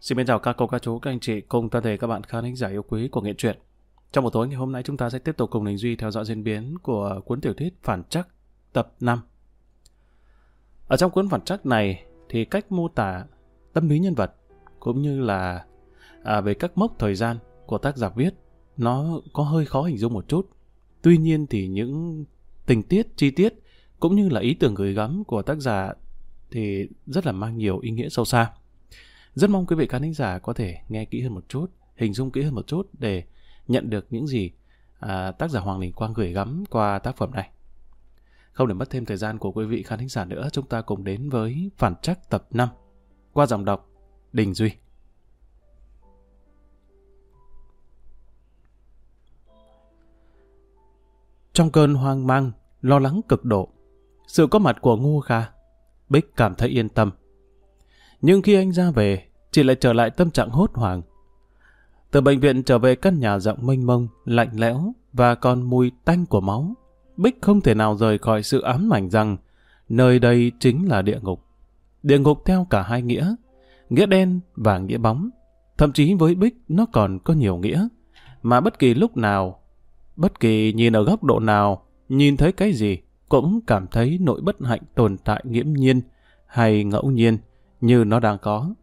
Xin mến chào các cô, các chú, các anh chị cùng toàn thể các bạn khán thính giả yêu quý của nghệ truyện. Trong một tối ngày hôm nay chúng ta sẽ tiếp tục cùng Đình Duy theo dõi diễn biến của cuốn tiểu thuyết Phản Trắc tập 5. Ở trong cuốn Phản Trắc này thì cách mô tả tâm lý nhân vật cũng như là à, về các mốc thời gian của tác giả viết nó có hơi khó hình dung một chút. Tuy nhiên thì những tình tiết, chi tiết cũng như là ý tưởng gửi gắm của tác giả thì rất là mang nhiều ý nghĩa sâu xa. Rất mong quý vị khán thính giả có thể nghe kỹ hơn một chút, hình dung kỹ hơn một chút để nhận được những gì à, tác giả Hoàng Đình Quang gửi gắm qua tác phẩm này. Không để mất thêm thời gian của quý vị khán thính giả nữa, chúng ta cùng đến với phản trắc tập 5 qua dòng đọc Đình Duy. Trong cơn hoang mang, lo lắng cực độ, sự có mặt của Ngô Kha, Bích cảm thấy yên tâm. Nhưng khi anh ra về, chị lại trở lại tâm trạng hốt hoảng. Từ bệnh viện trở về căn nhà rộng mênh mông, lạnh lẽo và còn mùi tanh của máu. Bích không thể nào rời khỏi sự ám ảnh rằng nơi đây chính là địa ngục. Địa ngục theo cả hai nghĩa, nghĩa đen và nghĩa bóng. Thậm chí với Bích nó còn có nhiều nghĩa, mà bất kỳ lúc nào, bất kỳ nhìn ở góc độ nào, nhìn thấy cái gì, cũng cảm thấy nỗi bất hạnh tồn tại nghiễm nhiên hay ngẫu nhiên như nó đang có.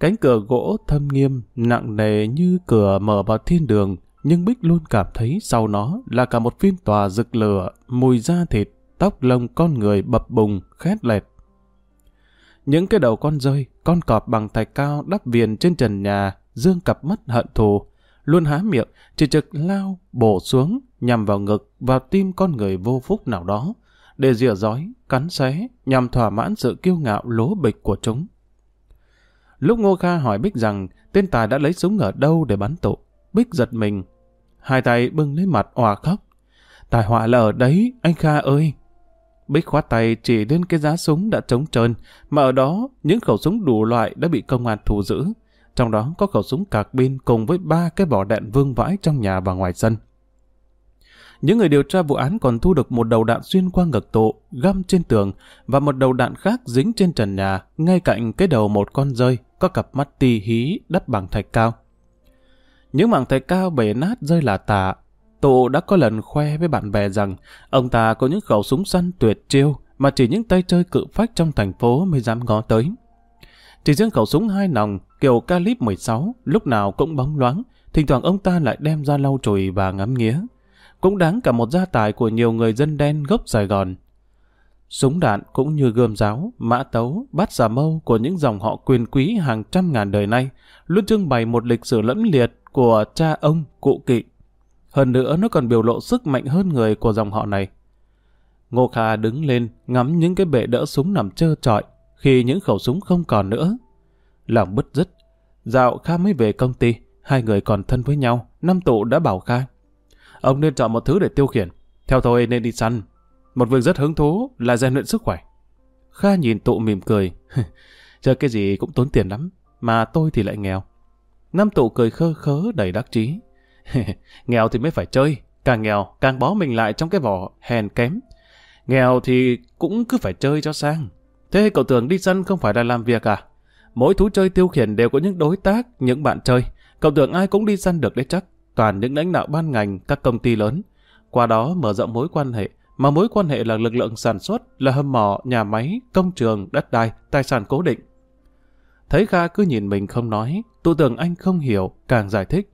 Cánh cửa gỗ thâm nghiêm, nặng nề như cửa mở vào thiên đường, nhưng Bích luôn cảm thấy sau nó là cả một phiên tòa rực lửa, mùi da thịt, tóc lông con người bập bùng, khét lẹt. Những cái đầu con rơi, con cọp bằng thạch cao đắp viền trên trần nhà, dương cặp mắt hận thù, luôn há miệng, chỉ trực lao, bổ xuống, nhằm vào ngực, vào tim con người vô phúc nào đó, để rỉa rói, cắn xé, nhằm thỏa mãn sự kiêu ngạo lố bịch của chúng. Lúc Ngô Kha hỏi Bích rằng tên Tài đã lấy súng ở đâu để bắn tụ, Bích giật mình. Hai tay bưng lấy mặt òa khóc. Tài họa là ở đấy, anh Kha ơi! Bích khoát tay chỉ lên cái giá súng đã trống trơn, mà ở đó những khẩu súng đủ loại đã bị công an thu giữ. Trong đó có khẩu súng cạc pin cùng với ba cái vỏ đạn vương vãi trong nhà và ngoài sân. Những người điều tra vụ án còn thu được một đầu đạn xuyên qua ngực tụ, găm trên tường và một đầu đạn khác dính trên trần nhà, ngay cạnh cái đầu một con rơi, có cặp mắt tì hí đắp bằng thạch cao. Những mảng thạch cao bể nát rơi là tà. Tụ đã có lần khoe với bạn bè rằng ông ta có những khẩu súng săn tuyệt chiêu mà chỉ những tay chơi cự phách trong thành phố mới dám ngó tới. Chỉ riêng khẩu súng hai nòng kiểu calip 16 lúc nào cũng bóng loáng, thỉnh thoảng ông ta lại đem ra lau chùi và ngắm nghía cũng đáng cả một gia tài của nhiều người dân đen gốc Sài Gòn. Súng đạn cũng như gươm giáo, mã tấu, bát xà mâu của những dòng họ quyền quý hàng trăm ngàn đời nay luôn trưng bày một lịch sử lẫm liệt của cha ông, cụ kỵ. Hơn nữa nó còn biểu lộ sức mạnh hơn người của dòng họ này. Ngô Kha đứng lên ngắm những cái bệ đỡ súng nằm trơ trọi khi những khẩu súng không còn nữa. Lòng bứt rứt. Dạo Kha mới về công ty, hai người còn thân với nhau, năm tụ đã bảo Kha. Ông nên chọn một thứ để tiêu khiển. Theo tôi nên đi săn. Một việc rất hứng thú là rèn luyện sức khỏe. Kha nhìn tụ mỉm cười. Chơi cái gì cũng tốn tiền lắm. Mà tôi thì lại nghèo. Năm tụ cười khơ khớ đầy đắc chí. nghèo thì mới phải chơi. Càng nghèo càng bó mình lại trong cái vỏ hèn kém. Nghèo thì cũng cứ phải chơi cho sang. Thế cậu tưởng đi săn không phải là làm việc à? Mỗi thú chơi tiêu khiển đều có những đối tác, những bạn chơi. Cậu tưởng ai cũng đi săn được đấy chắc toàn những lãnh đạo ban ngành các công ty lớn. Qua đó mở rộng mối quan hệ, mà mối quan hệ là lực lượng sản xuất, là hầm mỏ, nhà máy, công trường, đất đai, tài sản cố định. Thấy Kha cứ nhìn mình không nói, tụ tưởng anh không hiểu, càng giải thích.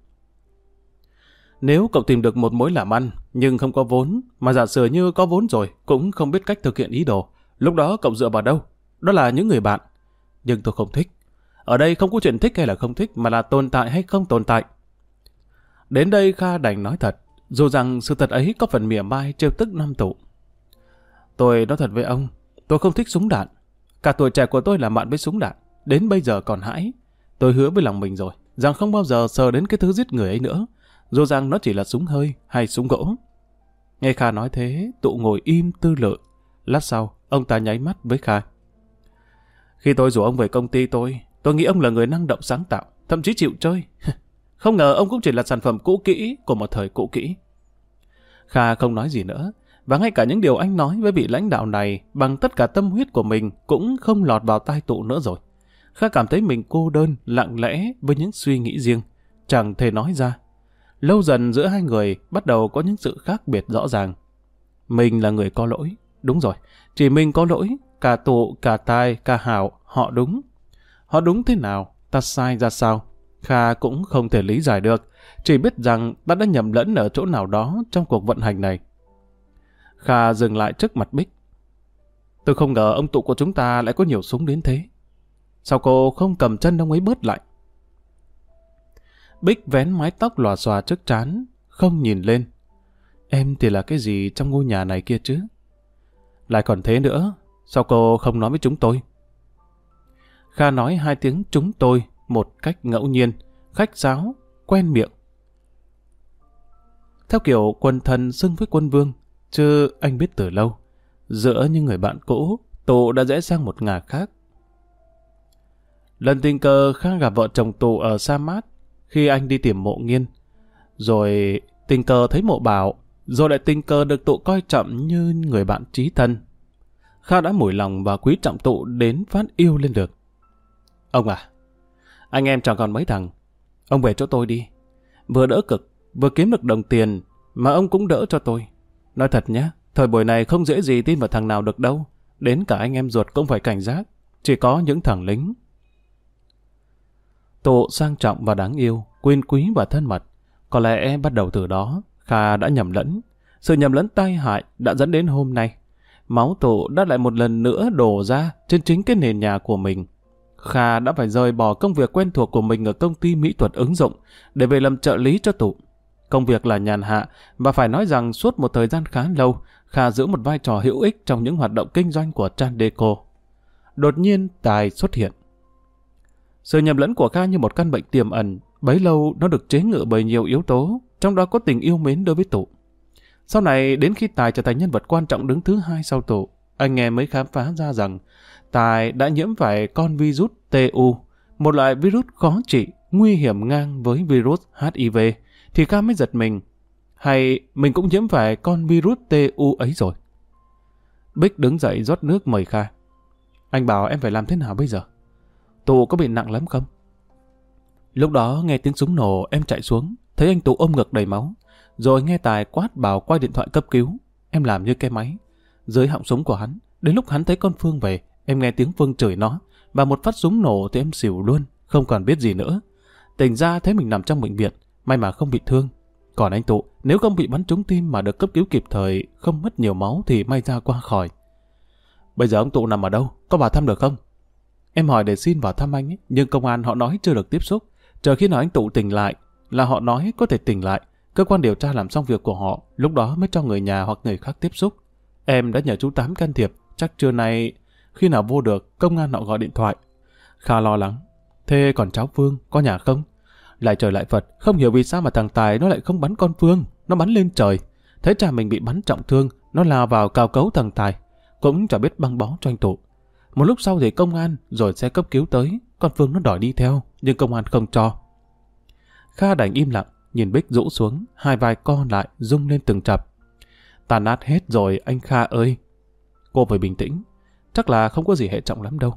Nếu cậu tìm được một mối làm ăn, nhưng không có vốn, mà giả sử như có vốn rồi, cũng không biết cách thực hiện ý đồ, lúc đó cậu dựa vào đâu? Đó là những người bạn. Nhưng tôi không thích. Ở đây không có chuyện thích hay là không thích, mà là tồn tại hay không tồn tại. Đến đây Kha đành nói thật, dù rằng sự thật ấy có phần mỉa mai trêu tức năm tụ. Tôi nói thật với ông, tôi không thích súng đạn. Cả tuổi trẻ của tôi là bạn với súng đạn, đến bây giờ còn hãi. Tôi hứa với lòng mình rồi, rằng không bao giờ sờ đến cái thứ giết người ấy nữa, dù rằng nó chỉ là súng hơi hay súng gỗ. Nghe Kha nói thế, tụ ngồi im tư lự. Lát sau, ông ta nháy mắt với Kha. Khi tôi rủ ông về công ty tôi, tôi nghĩ ông là người năng động sáng tạo, thậm chí chịu chơi. Không ngờ ông cũng chỉ là sản phẩm cũ kỹ của một thời cũ kỹ. Kha không nói gì nữa, và ngay cả những điều anh nói với vị lãnh đạo này bằng tất cả tâm huyết của mình cũng không lọt vào tai tụ nữa rồi. Kha cảm thấy mình cô đơn, lặng lẽ với những suy nghĩ riêng, chẳng thể nói ra. Lâu dần giữa hai người bắt đầu có những sự khác biệt rõ ràng. Mình là người có lỗi, đúng rồi, chỉ mình có lỗi, cả tụ, cả tai, cả hảo, họ đúng. Họ đúng thế nào, ta sai ra sao? Kha cũng không thể lý giải được, chỉ biết rằng ta đã nhầm lẫn ở chỗ nào đó trong cuộc vận hành này. Kha dừng lại trước mặt Bích. Tôi không ngờ ông tụ của chúng ta lại có nhiều súng đến thế. Sao cô không cầm chân ông ấy bớt lại? Bích vén mái tóc lòa xòa trước trán, không nhìn lên. Em thì là cái gì trong ngôi nhà này kia chứ? Lại còn thế nữa, sao cô không nói với chúng tôi? Kha nói hai tiếng chúng tôi một cách ngẫu nhiên, khách giáo, quen miệng. Theo kiểu quân thần xưng với quân vương, chứ anh biết từ lâu, giữa những người bạn cũ, tụ đã rẽ sang một ngả khác. Lần tình cờ Kha gặp vợ chồng tụ ở Sa Mát, khi anh đi tìm mộ nghiên. Rồi tình cờ thấy mộ bảo, rồi lại tình cờ được tụ coi trọng như người bạn trí thân. Kha đã mủi lòng và quý trọng tụ đến phát yêu lên được. Ông à, anh em chẳng còn mấy thằng. Ông về chỗ tôi đi. Vừa đỡ cực, vừa kiếm được đồng tiền, mà ông cũng đỡ cho tôi. Nói thật nhé, thời buổi này không dễ gì tin vào thằng nào được đâu. Đến cả anh em ruột cũng phải cảnh giác. Chỉ có những thằng lính. Tụ sang trọng và đáng yêu, quyên quý và thân mật. Có lẽ bắt đầu từ đó, Kha đã nhầm lẫn. Sự nhầm lẫn tai hại đã dẫn đến hôm nay. Máu tụ đã lại một lần nữa đổ ra trên chính cái nền nhà của mình. Kha đã phải rời bỏ công việc quen thuộc của mình ở công ty mỹ thuật ứng dụng để về làm trợ lý cho tụ. Công việc là nhàn hạ và phải nói rằng suốt một thời gian khá lâu, Kha giữ một vai trò hữu ích trong những hoạt động kinh doanh của Trandeco. Deco. Đột nhiên Tài xuất hiện. Sự nhầm lẫn của Kha như một căn bệnh tiềm ẩn, bấy lâu nó được chế ngự bởi nhiều yếu tố, trong đó có tình yêu mến đối với tụ. Sau này, đến khi Tài trở thành nhân vật quan trọng đứng thứ hai sau tụ, anh nghe mới khám phá ra rằng Tài đã nhiễm phải con virus TU, một loại virus khó trị, nguy hiểm ngang với virus HIV, thì Kha mới giật mình. Hay mình cũng nhiễm phải con virus TU ấy rồi? Bích đứng dậy rót nước mời Kha. Anh bảo em phải làm thế nào bây giờ? Tụ có bị nặng lắm không? Lúc đó nghe tiếng súng nổ em chạy xuống, thấy anh Tụ ôm ngực đầy máu. Rồi nghe Tài quát bảo quay điện thoại cấp cứu. Em làm như cái máy. Dưới họng súng của hắn, đến lúc hắn thấy con Phương về, em nghe tiếng vâng Phương chửi nó. Và một phát súng nổ thì em xỉu luôn, không còn biết gì nữa. Tỉnh ra thấy mình nằm trong bệnh viện, may mà không bị thương. Còn anh Tụ, nếu không bị bắn trúng tim mà được cấp cứu kịp thời, không mất nhiều máu thì may ra qua khỏi. Bây giờ ông Tụ nằm ở đâu? Có bà thăm được không? Em hỏi để xin vào thăm anh ấy, nhưng công an họ nói chưa được tiếp xúc. Chờ khi nào anh Tụ tỉnh lại, là họ nói có thể tỉnh lại. Cơ quan điều tra làm xong việc của họ, lúc đó mới cho người nhà hoặc người khác tiếp xúc. Em đã nhờ chú Tám can thiệp, chắc trưa nay khi nào vô được, công an họ gọi điện thoại. Kha lo lắng. Thế còn cháu Phương, có nhà không? Lại trời lại Phật, không hiểu vì sao mà thằng Tài nó lại không bắn con Phương, nó bắn lên trời. Thấy cha mình bị bắn trọng thương, nó lao vào cào cấu thằng Tài. Cũng chả biết băng bó cho anh tụ. Một lúc sau thì công an, rồi xe cấp cứu tới. Con Phương nó đòi đi theo, nhưng công an không cho. Kha đành im lặng, nhìn Bích rũ xuống, hai vai co lại, rung lên từng chập. Tàn nát hết rồi, anh Kha ơi. Cô phải bình tĩnh, chắc là không có gì hệ trọng lắm đâu.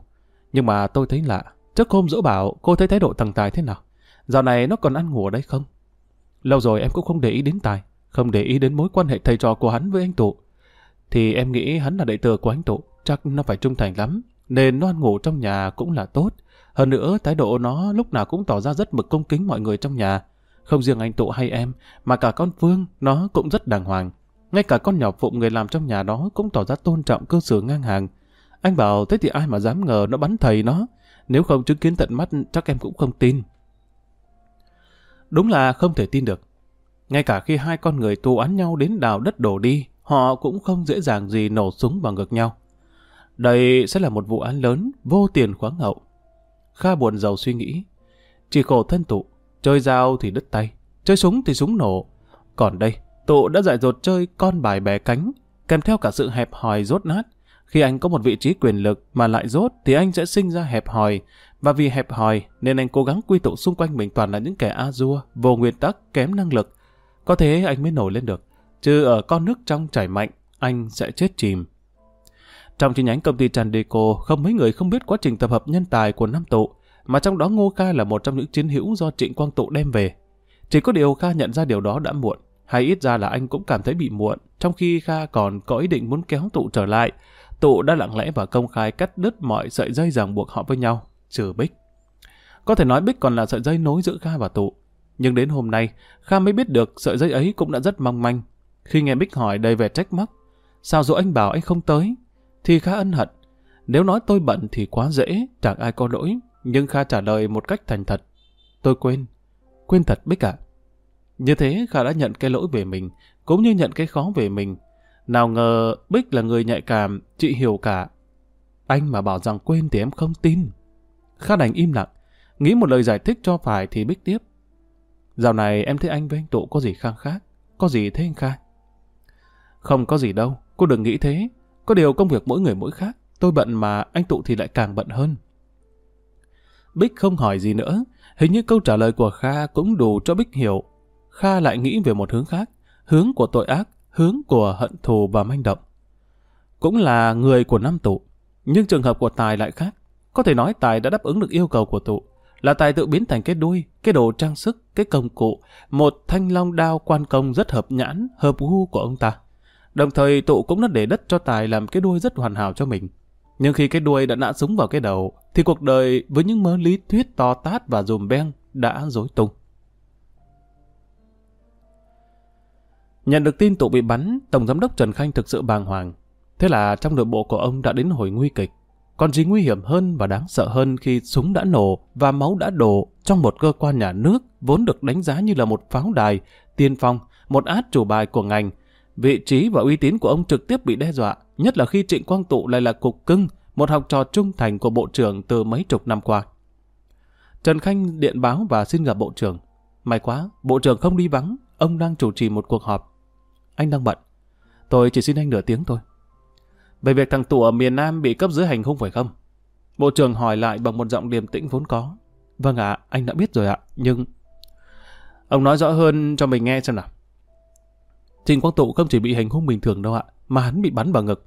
Nhưng mà tôi thấy lạ, trước hôm dỗ bảo cô thấy thái độ thằng Tài thế nào? Dạo này nó còn ăn ngủ ở đây không? Lâu rồi em cũng không để ý đến Tài, không để ý đến mối quan hệ thầy trò của hắn với anh Tụ. Thì em nghĩ hắn là đệ tử của anh Tụ, chắc nó phải trung thành lắm, nên nó ăn ngủ trong nhà cũng là tốt. Hơn nữa, thái độ nó lúc nào cũng tỏ ra rất mực công kính mọi người trong nhà. Không riêng anh Tụ hay em, mà cả con Phương, nó cũng rất đàng hoàng. Ngay cả con nhỏ phụng người làm trong nhà đó cũng tỏ ra tôn trọng cơ sở ngang hàng. Anh bảo thế thì ai mà dám ngờ nó bắn thầy nó. Nếu không chứng kiến tận mắt chắc em cũng không tin. Đúng là không thể tin được. Ngay cả khi hai con người tù án nhau đến đào đất đổ đi, họ cũng không dễ dàng gì nổ súng vào ngực nhau. Đây sẽ là một vụ án lớn, vô tiền khoáng hậu. Kha buồn giàu suy nghĩ. Chỉ khổ thân tụ, chơi dao thì đứt tay, chơi súng thì súng nổ. Còn đây, tụ đã dạy dột chơi con bài bè cánh, kèm theo cả sự hẹp hòi rốt nát. Khi anh có một vị trí quyền lực mà lại rốt thì anh sẽ sinh ra hẹp hòi. Và vì hẹp hòi nên anh cố gắng quy tụ xung quanh mình toàn là những kẻ a-dua, vô nguyên tắc, kém năng lực. Có thế anh mới nổi lên được. Chứ ở con nước trong chảy mạnh, anh sẽ chết chìm. Trong chi nhánh công ty Chandeco, không mấy người không biết quá trình tập hợp nhân tài của Nam Tụ, mà trong đó Ngô Kha là một trong những chiến hữu do Trịnh Quang Tụ đem về. Chỉ có điều Kha nhận ra điều đó đã muộn, hay ít ra là anh cũng cảm thấy bị muộn, trong khi Kha còn có ý định muốn kéo Tụ trở lại. Tụ đã lặng lẽ và công khai cắt đứt mọi sợi dây ràng buộc họ với nhau, trừ Bích. Có thể nói Bích còn là sợi dây nối giữa Kha và Tụ. Nhưng đến hôm nay, Kha mới biết được sợi dây ấy cũng đã rất mong manh. Khi nghe Bích hỏi đầy vẻ trách móc, sao dù anh bảo anh không tới, thì Kha ân hận. Nếu nói tôi bận thì quá dễ, chẳng ai có lỗi. Nhưng Kha trả lời một cách thành thật. Tôi quên. Quên thật Bích ạ. Như thế Kha đã nhận cái lỗi về mình, cũng như nhận cái khó về mình. Nào ngờ Bích là người nhạy cảm, chị hiểu cả. Anh mà bảo rằng quên thì em không tin. Kha đành im lặng, nghĩ một lời giải thích cho phải thì Bích tiếp. Dạo này em thấy anh với anh Tụ có gì khang khác, có gì thế anh Kha? Không có gì đâu, cô đừng nghĩ thế. Có điều công việc mỗi người mỗi khác, tôi bận mà anh Tụ thì lại càng bận hơn. Bích không hỏi gì nữa, hình như câu trả lời của Kha cũng đủ cho Bích hiểu. Kha lại nghĩ về một hướng khác, hướng của tội ác, hướng của hận thù và manh động. Cũng là người của năm tụ, nhưng trường hợp của Tài lại khác. Có thể nói Tài đã đáp ứng được yêu cầu của tụ, là Tài tự biến thành cái đuôi, cái đồ trang sức, cái công cụ, một thanh long đao quan công rất hợp nhãn, hợp gu của ông ta. Đồng thời tụ cũng đã để đất cho Tài làm cái đuôi rất hoàn hảo cho mình. Nhưng khi cái đuôi đã nã súng vào cái đầu, thì cuộc đời với những mớ lý thuyết to tát và dùm beng đã dối tung. Nhận được tin tụ bị bắn, Tổng Giám đốc Trần Khanh thực sự bàng hoàng. Thế là trong nội bộ của ông đã đến hồi nguy kịch. Còn gì nguy hiểm hơn và đáng sợ hơn khi súng đã nổ và máu đã đổ trong một cơ quan nhà nước vốn được đánh giá như là một pháo đài, tiên phong, một át chủ bài của ngành. Vị trí và uy tín của ông trực tiếp bị đe dọa, nhất là khi Trịnh Quang Tụ lại là cục cưng, một học trò trung thành của Bộ trưởng từ mấy chục năm qua. Trần Khanh điện báo và xin gặp Bộ trưởng. May quá, Bộ trưởng không đi vắng, ông đang chủ trì một cuộc họp. Anh đang bận. Tôi chỉ xin anh nửa tiếng thôi. Về việc thằng Tụ ở miền Nam bị cấp dưới hành hung phải không? Bộ trưởng hỏi lại bằng một giọng điềm tĩnh vốn có. Vâng ạ, anh đã biết rồi ạ, nhưng... Ông nói rõ hơn cho mình nghe xem nào. Trình Quang Tụ không chỉ bị hành hung bình thường đâu ạ, mà hắn bị bắn vào ngực.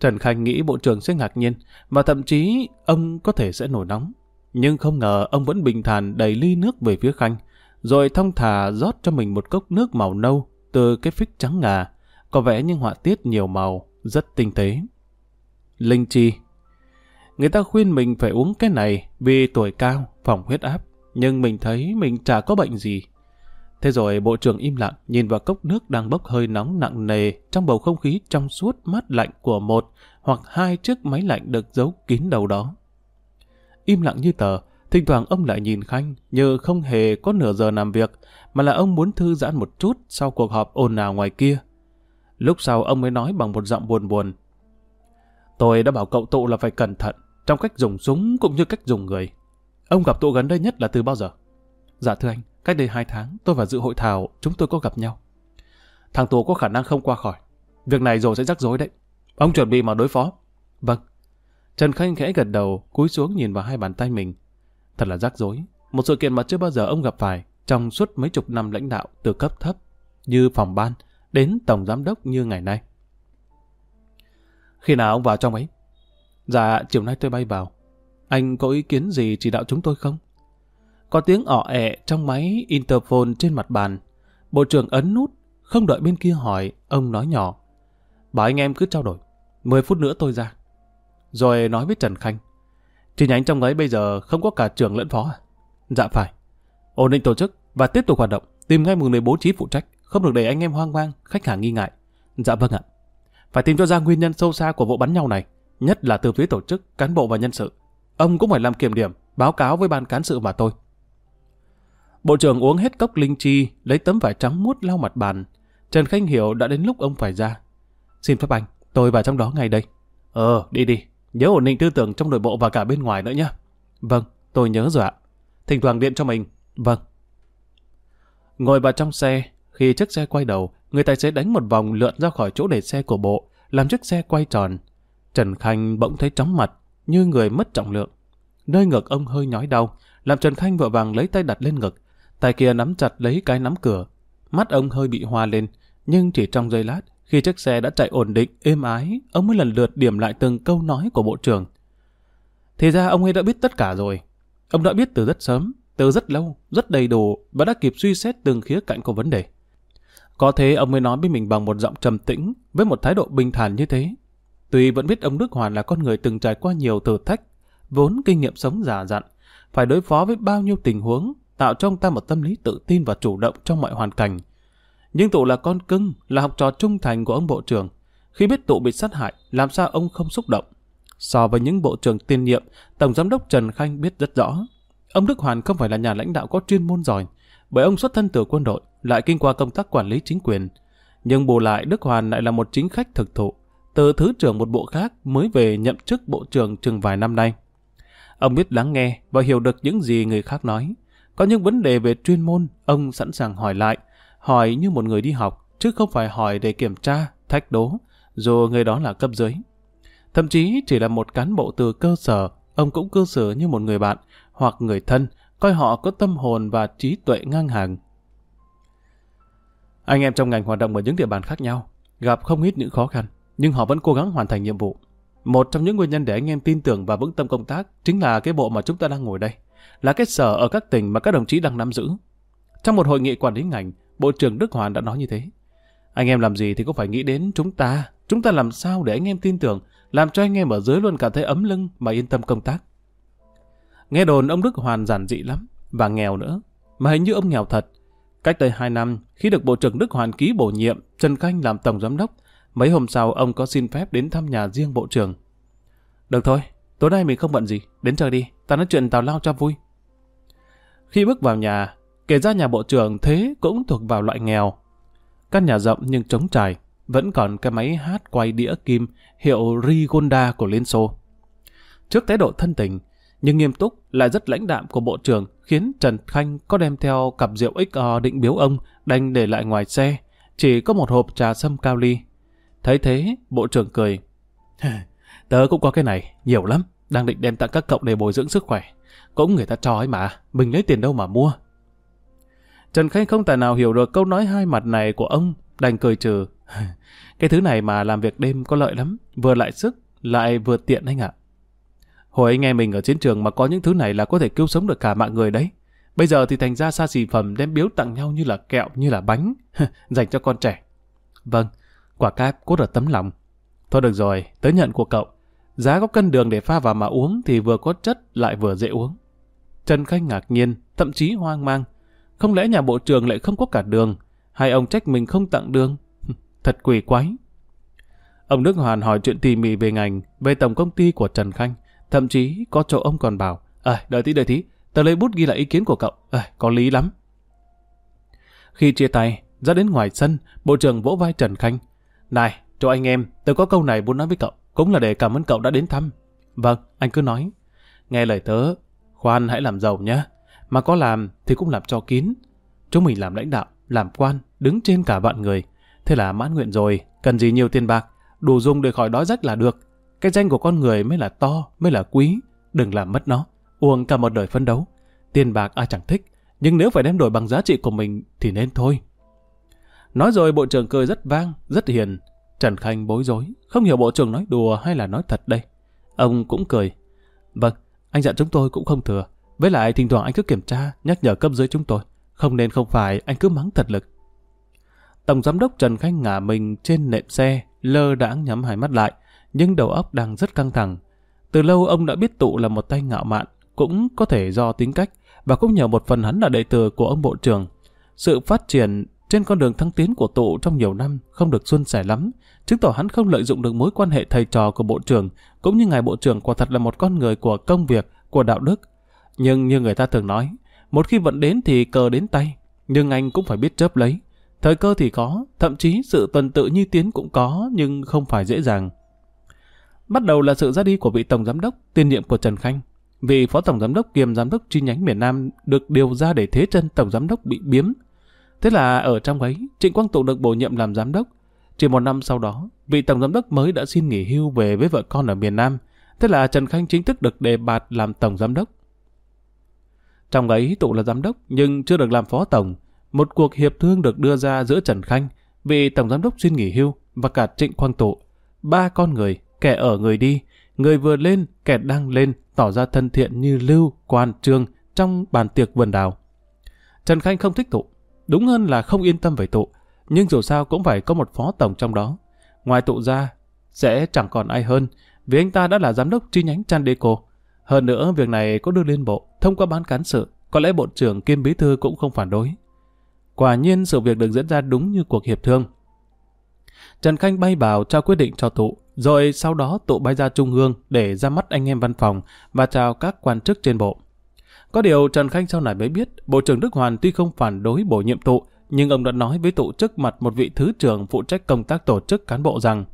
Trần Khanh nghĩ bộ trưởng sẽ ngạc nhiên, và thậm chí ông có thể sẽ nổi nóng. Nhưng không ngờ ông vẫn bình thản đầy ly nước về phía Khanh, rồi thong thả rót cho mình một cốc nước màu nâu từ cái phích trắng ngà, có vẻ những họa tiết nhiều màu, rất tinh tế. Linh chi Người ta khuyên mình phải uống cái này vì tuổi cao, phòng huyết áp, nhưng mình thấy mình chả có bệnh gì. Thế rồi bộ trưởng im lặng nhìn vào cốc nước đang bốc hơi nóng nặng nề trong bầu không khí trong suốt mát lạnh của một hoặc hai chiếc máy lạnh được giấu kín đầu đó. Im lặng như tờ, thỉnh thoảng ông lại nhìn Khanh như không hề có nửa giờ làm việc mà là ông muốn thư giãn một chút sau cuộc họp ồn ào ngoài kia. Lúc sau ông mới nói bằng một giọng buồn buồn. Tôi đã bảo cậu tụ là phải cẩn thận trong cách dùng súng cũng như cách dùng người. Ông gặp tụ gần đây nhất là từ bao giờ? Dạ thưa anh, cách đây hai tháng tôi và dự hội thảo chúng tôi có gặp nhau. Thằng tụ có khả năng không qua khỏi. Việc này rồi sẽ rắc rối đấy. Ông chuẩn bị mà đối phó. Vâng. Trần Khanh khẽ gật đầu, cúi xuống nhìn vào hai bàn tay mình. Thật là rắc rối. Một sự kiện mà chưa bao giờ ông gặp phải trong suốt mấy chục năm lãnh đạo từ cấp thấp như phòng ban đến tổng giám đốc như ngày nay. Khi nào ông vào trong ấy? Dạ, chiều nay tôi bay vào. Anh có ý kiến gì chỉ đạo chúng tôi không? Có tiếng ỏ ẹ trong máy interphone trên mặt bàn. Bộ trưởng ấn nút, không đợi bên kia hỏi, ông nói nhỏ. Bảo anh em cứ trao đổi, 10 phút nữa tôi ra. Rồi nói với Trần Khanh. Chi nhánh trong ấy bây giờ không có cả trưởng lẫn phó à? Dạ phải. Ổn định tổ chức và tiếp tục hoạt động, tìm ngay một người bố trí phụ trách, không được để anh em hoang mang, khách hàng nghi ngại. Dạ vâng ạ. Phải tìm cho ra nguyên nhân sâu xa của vụ bắn nhau này, nhất là từ phía tổ chức, cán bộ và nhân sự. Ông cũng phải làm kiểm điểm, báo cáo với ban cán sự mà tôi. Bộ trưởng uống hết cốc linh chi, lấy tấm vải trắng muốt lau mặt bàn. Trần Khanh hiểu đã đến lúc ông phải ra. Xin phép anh, tôi vào trong đó ngay đây. Ờ, đi đi. Nhớ ổn định tư tưởng trong nội bộ và cả bên ngoài nữa nhé. Vâng, tôi nhớ rồi ạ. Thỉnh thoảng điện cho mình. Vâng. Ngồi vào trong xe, khi chiếc xe quay đầu, người tài xế đánh một vòng lượn ra khỏi chỗ để xe của bộ, làm chiếc xe quay tròn. Trần Khanh bỗng thấy chóng mặt, như người mất trọng lượng. Nơi ngực ông hơi nhói đau, làm Trần Khanh vội vàng lấy tay đặt lên ngực, tay kia nắm chặt lấy cái nắm cửa. Mắt ông hơi bị hoa lên, nhưng chỉ trong giây lát, khi chiếc xe đã chạy ổn định, êm ái, ông mới lần lượt điểm lại từng câu nói của bộ trưởng. Thì ra ông ấy đã biết tất cả rồi. Ông đã biết từ rất sớm, từ rất lâu, rất đầy đủ và đã kịp suy xét từng khía cạnh của vấn đề. Có thế ông mới nói với mình bằng một giọng trầm tĩnh, với một thái độ bình thản như thế. Tuy vẫn biết ông Đức Hoàn là con người từng trải qua nhiều thử thách, vốn kinh nghiệm sống già dặn, phải đối phó với bao nhiêu tình huống, tạo cho ông ta một tâm lý tự tin và chủ động trong mọi hoàn cảnh. Nhưng tụ là con cưng, là học trò trung thành của ông bộ trưởng. Khi biết tụ bị sát hại, làm sao ông không xúc động? So với những bộ trưởng tiên nhiệm, Tổng Giám đốc Trần Khanh biết rất rõ. Ông Đức Hoàn không phải là nhà lãnh đạo có chuyên môn giỏi, bởi ông xuất thân từ quân đội, lại kinh qua công tác quản lý chính quyền. Nhưng bù lại Đức Hoàn lại là một chính khách thực thụ, từ thứ trưởng một bộ khác mới về nhậm chức bộ trưởng chừng vài năm nay. Ông biết lắng nghe và hiểu được những gì người khác nói. Có những vấn đề về chuyên môn, ông sẵn sàng hỏi lại, hỏi như một người đi học, chứ không phải hỏi để kiểm tra, thách đố, dù người đó là cấp dưới. Thậm chí chỉ là một cán bộ từ cơ sở, ông cũng cư xử như một người bạn hoặc người thân, coi họ có tâm hồn và trí tuệ ngang hàng. Anh em trong ngành hoạt động ở những địa bàn khác nhau, gặp không ít những khó khăn, nhưng họ vẫn cố gắng hoàn thành nhiệm vụ. Một trong những nguyên nhân để anh em tin tưởng và vững tâm công tác chính là cái bộ mà chúng ta đang ngồi đây, là cái sở ở các tỉnh mà các đồng chí đang nắm giữ. Trong một hội nghị quản lý ngành, Bộ trưởng Đức Hoàn đã nói như thế. Anh em làm gì thì cũng phải nghĩ đến chúng ta, chúng ta làm sao để anh em tin tưởng, làm cho anh em ở dưới luôn cảm thấy ấm lưng mà yên tâm công tác. Nghe đồn ông Đức Hoàn giản dị lắm, và nghèo nữa, mà hình như ông nghèo thật. Cách đây 2 năm, khi được Bộ trưởng Đức Hoàn ký bổ nhiệm, Trần Khanh làm Tổng Giám đốc, mấy hôm sau ông có xin phép đến thăm nhà riêng Bộ trưởng. Được thôi, tối nay mình không bận gì, đến chơi đi, ta nói chuyện tào lao cho vui. Khi bước vào nhà, kể ra nhà Bộ trưởng thế cũng thuộc vào loại nghèo. Căn nhà rộng nhưng trống trải, vẫn còn cái máy hát quay đĩa kim hiệu Rigonda của Liên Xô. Trước thái độ thân tình, nhưng nghiêm túc lại rất lãnh đạm của bộ trưởng khiến Trần Khanh có đem theo cặp rượu XO định biếu ông đành để lại ngoài xe, chỉ có một hộp trà sâm cao ly. Thấy thế, bộ trưởng cười. Tớ cũng có cái này, nhiều lắm, đang định đem tặng các cậu để bồi dưỡng sức khỏe. Cũng người ta cho ấy mà, mình lấy tiền đâu mà mua. Trần Khanh không tài nào hiểu được câu nói hai mặt này của ông, đành cười trừ. cái thứ này mà làm việc đêm có lợi lắm, vừa lại sức, lại vừa tiện anh ạ. Hồi anh em mình ở chiến trường mà có những thứ này là có thể cứu sống được cả mạng người đấy. Bây giờ thì thành ra xa xỉ phẩm đem biếu tặng nhau như là kẹo, như là bánh, dành cho con trẻ. Vâng, quả cáp cốt ở tấm lòng. Thôi được rồi, tới nhận của cậu. Giá có cân đường để pha vào mà uống thì vừa có chất lại vừa dễ uống. Trần Khanh ngạc nhiên, thậm chí hoang mang. Không lẽ nhà bộ trưởng lại không có cả đường? Hay ông trách mình không tặng đường? Thật quỷ quái. Ông Đức Hoàn hỏi chuyện tỉ mỉ về ngành, về tổng công ty của Trần Khanh. Thậm chí có chỗ ông còn bảo, à, đợi tí đợi tí, tớ lấy bút ghi lại ý kiến của cậu, à, có lý lắm. Khi chia tay, ra đến ngoài sân, bộ trưởng vỗ vai Trần Khanh. Này, cho anh em, tớ có câu này muốn nói với cậu, cũng là để cảm ơn cậu đã đến thăm. Vâng, anh cứ nói. Nghe lời tớ, khoan hãy làm giàu nhé. Mà có làm thì cũng làm cho kín. Chúng mình làm lãnh đạo, làm quan, đứng trên cả vạn người. Thế là mãn nguyện rồi, cần gì nhiều tiền bạc, đủ dùng để khỏi đói rách là được. Cái danh của con người mới là to, mới là quý. Đừng làm mất nó. Uống cả một đời phấn đấu. Tiền bạc ai chẳng thích. Nhưng nếu phải đem đổi bằng giá trị của mình thì nên thôi. Nói rồi bộ trưởng cười rất vang, rất hiền. Trần Khanh bối rối, không hiểu bộ trưởng nói đùa hay là nói thật đây. Ông cũng cười. Vâng, anh dặn chúng tôi cũng không thừa. Với lại thỉnh thoảng anh cứ kiểm tra, nhắc nhở cấp dưới chúng tôi. Không nên không phải, anh cứ mắng thật lực. Tổng giám đốc Trần Khanh ngả mình trên nệm xe, lơ đãng nhắm hai mắt lại, nhưng đầu óc đang rất căng thẳng. Từ lâu ông đã biết tụ là một tay ngạo mạn, cũng có thể do tính cách, và cũng nhờ một phần hắn là đệ tử của ông bộ trưởng. Sự phát triển trên con đường thăng tiến của tụ trong nhiều năm không được xuân sẻ lắm, chứng tỏ hắn không lợi dụng được mối quan hệ thầy trò của bộ trưởng, cũng như ngài bộ trưởng quả thật là một con người của công việc, của đạo đức. Nhưng như người ta thường nói, một khi vận đến thì cờ đến tay, nhưng anh cũng phải biết chớp lấy. Thời cơ thì có, thậm chí sự tuần tự như tiến cũng có, nhưng không phải dễ dàng. Bắt đầu là sự ra đi của vị Tổng Giám đốc, tiên nhiệm của Trần Khanh. Vị Phó Tổng Giám đốc kiêm Giám đốc chi nhánh miền Nam được điều ra để thế chân Tổng Giám đốc bị biếm. Thế là ở trong ấy, Trịnh Quang Tụ được bổ nhiệm làm Giám đốc. Chỉ một năm sau đó, vị Tổng Giám đốc mới đã xin nghỉ hưu về với vợ con ở miền Nam. Thế là Trần Khanh chính thức được đề bạt làm Tổng Giám đốc. Trong ấy Tụ là Giám đốc nhưng chưa được làm Phó Tổng. Một cuộc hiệp thương được đưa ra giữa Trần Khanh, vị Tổng Giám đốc xin nghỉ hưu, và cả Trịnh Quang Tụ. Ba con người, kẻ ở người đi, người vừa lên, kẻ đang lên, tỏ ra thân thiện như Lưu, Quan, Trương trong bàn tiệc vườn đào. Trần Khanh không thích tụ, đúng hơn là không yên tâm về tụ, nhưng dù sao cũng phải có một phó tổng trong đó. Ngoài tụ ra, sẽ chẳng còn ai hơn, vì anh ta đã là giám đốc chi nhánh Chandeco. Hơn nữa, việc này có đưa lên bộ, thông qua ban cán sự, có lẽ bộ trưởng kiêm bí thư cũng không phản đối. Quả nhiên sự việc được diễn ra đúng như cuộc hiệp thương. Trần Khanh bay vào trao quyết định cho tụ, rồi sau đó tụ bay ra trung ương để ra mắt anh em văn phòng và chào các quan chức trên bộ. Có điều Trần Khanh sau này mới biết, Bộ trưởng Đức Hoàn tuy không phản đối bổ nhiệm tụ, nhưng ông đã nói với tụ trước mặt một vị thứ trưởng phụ trách công tác tổ chức cán bộ rằng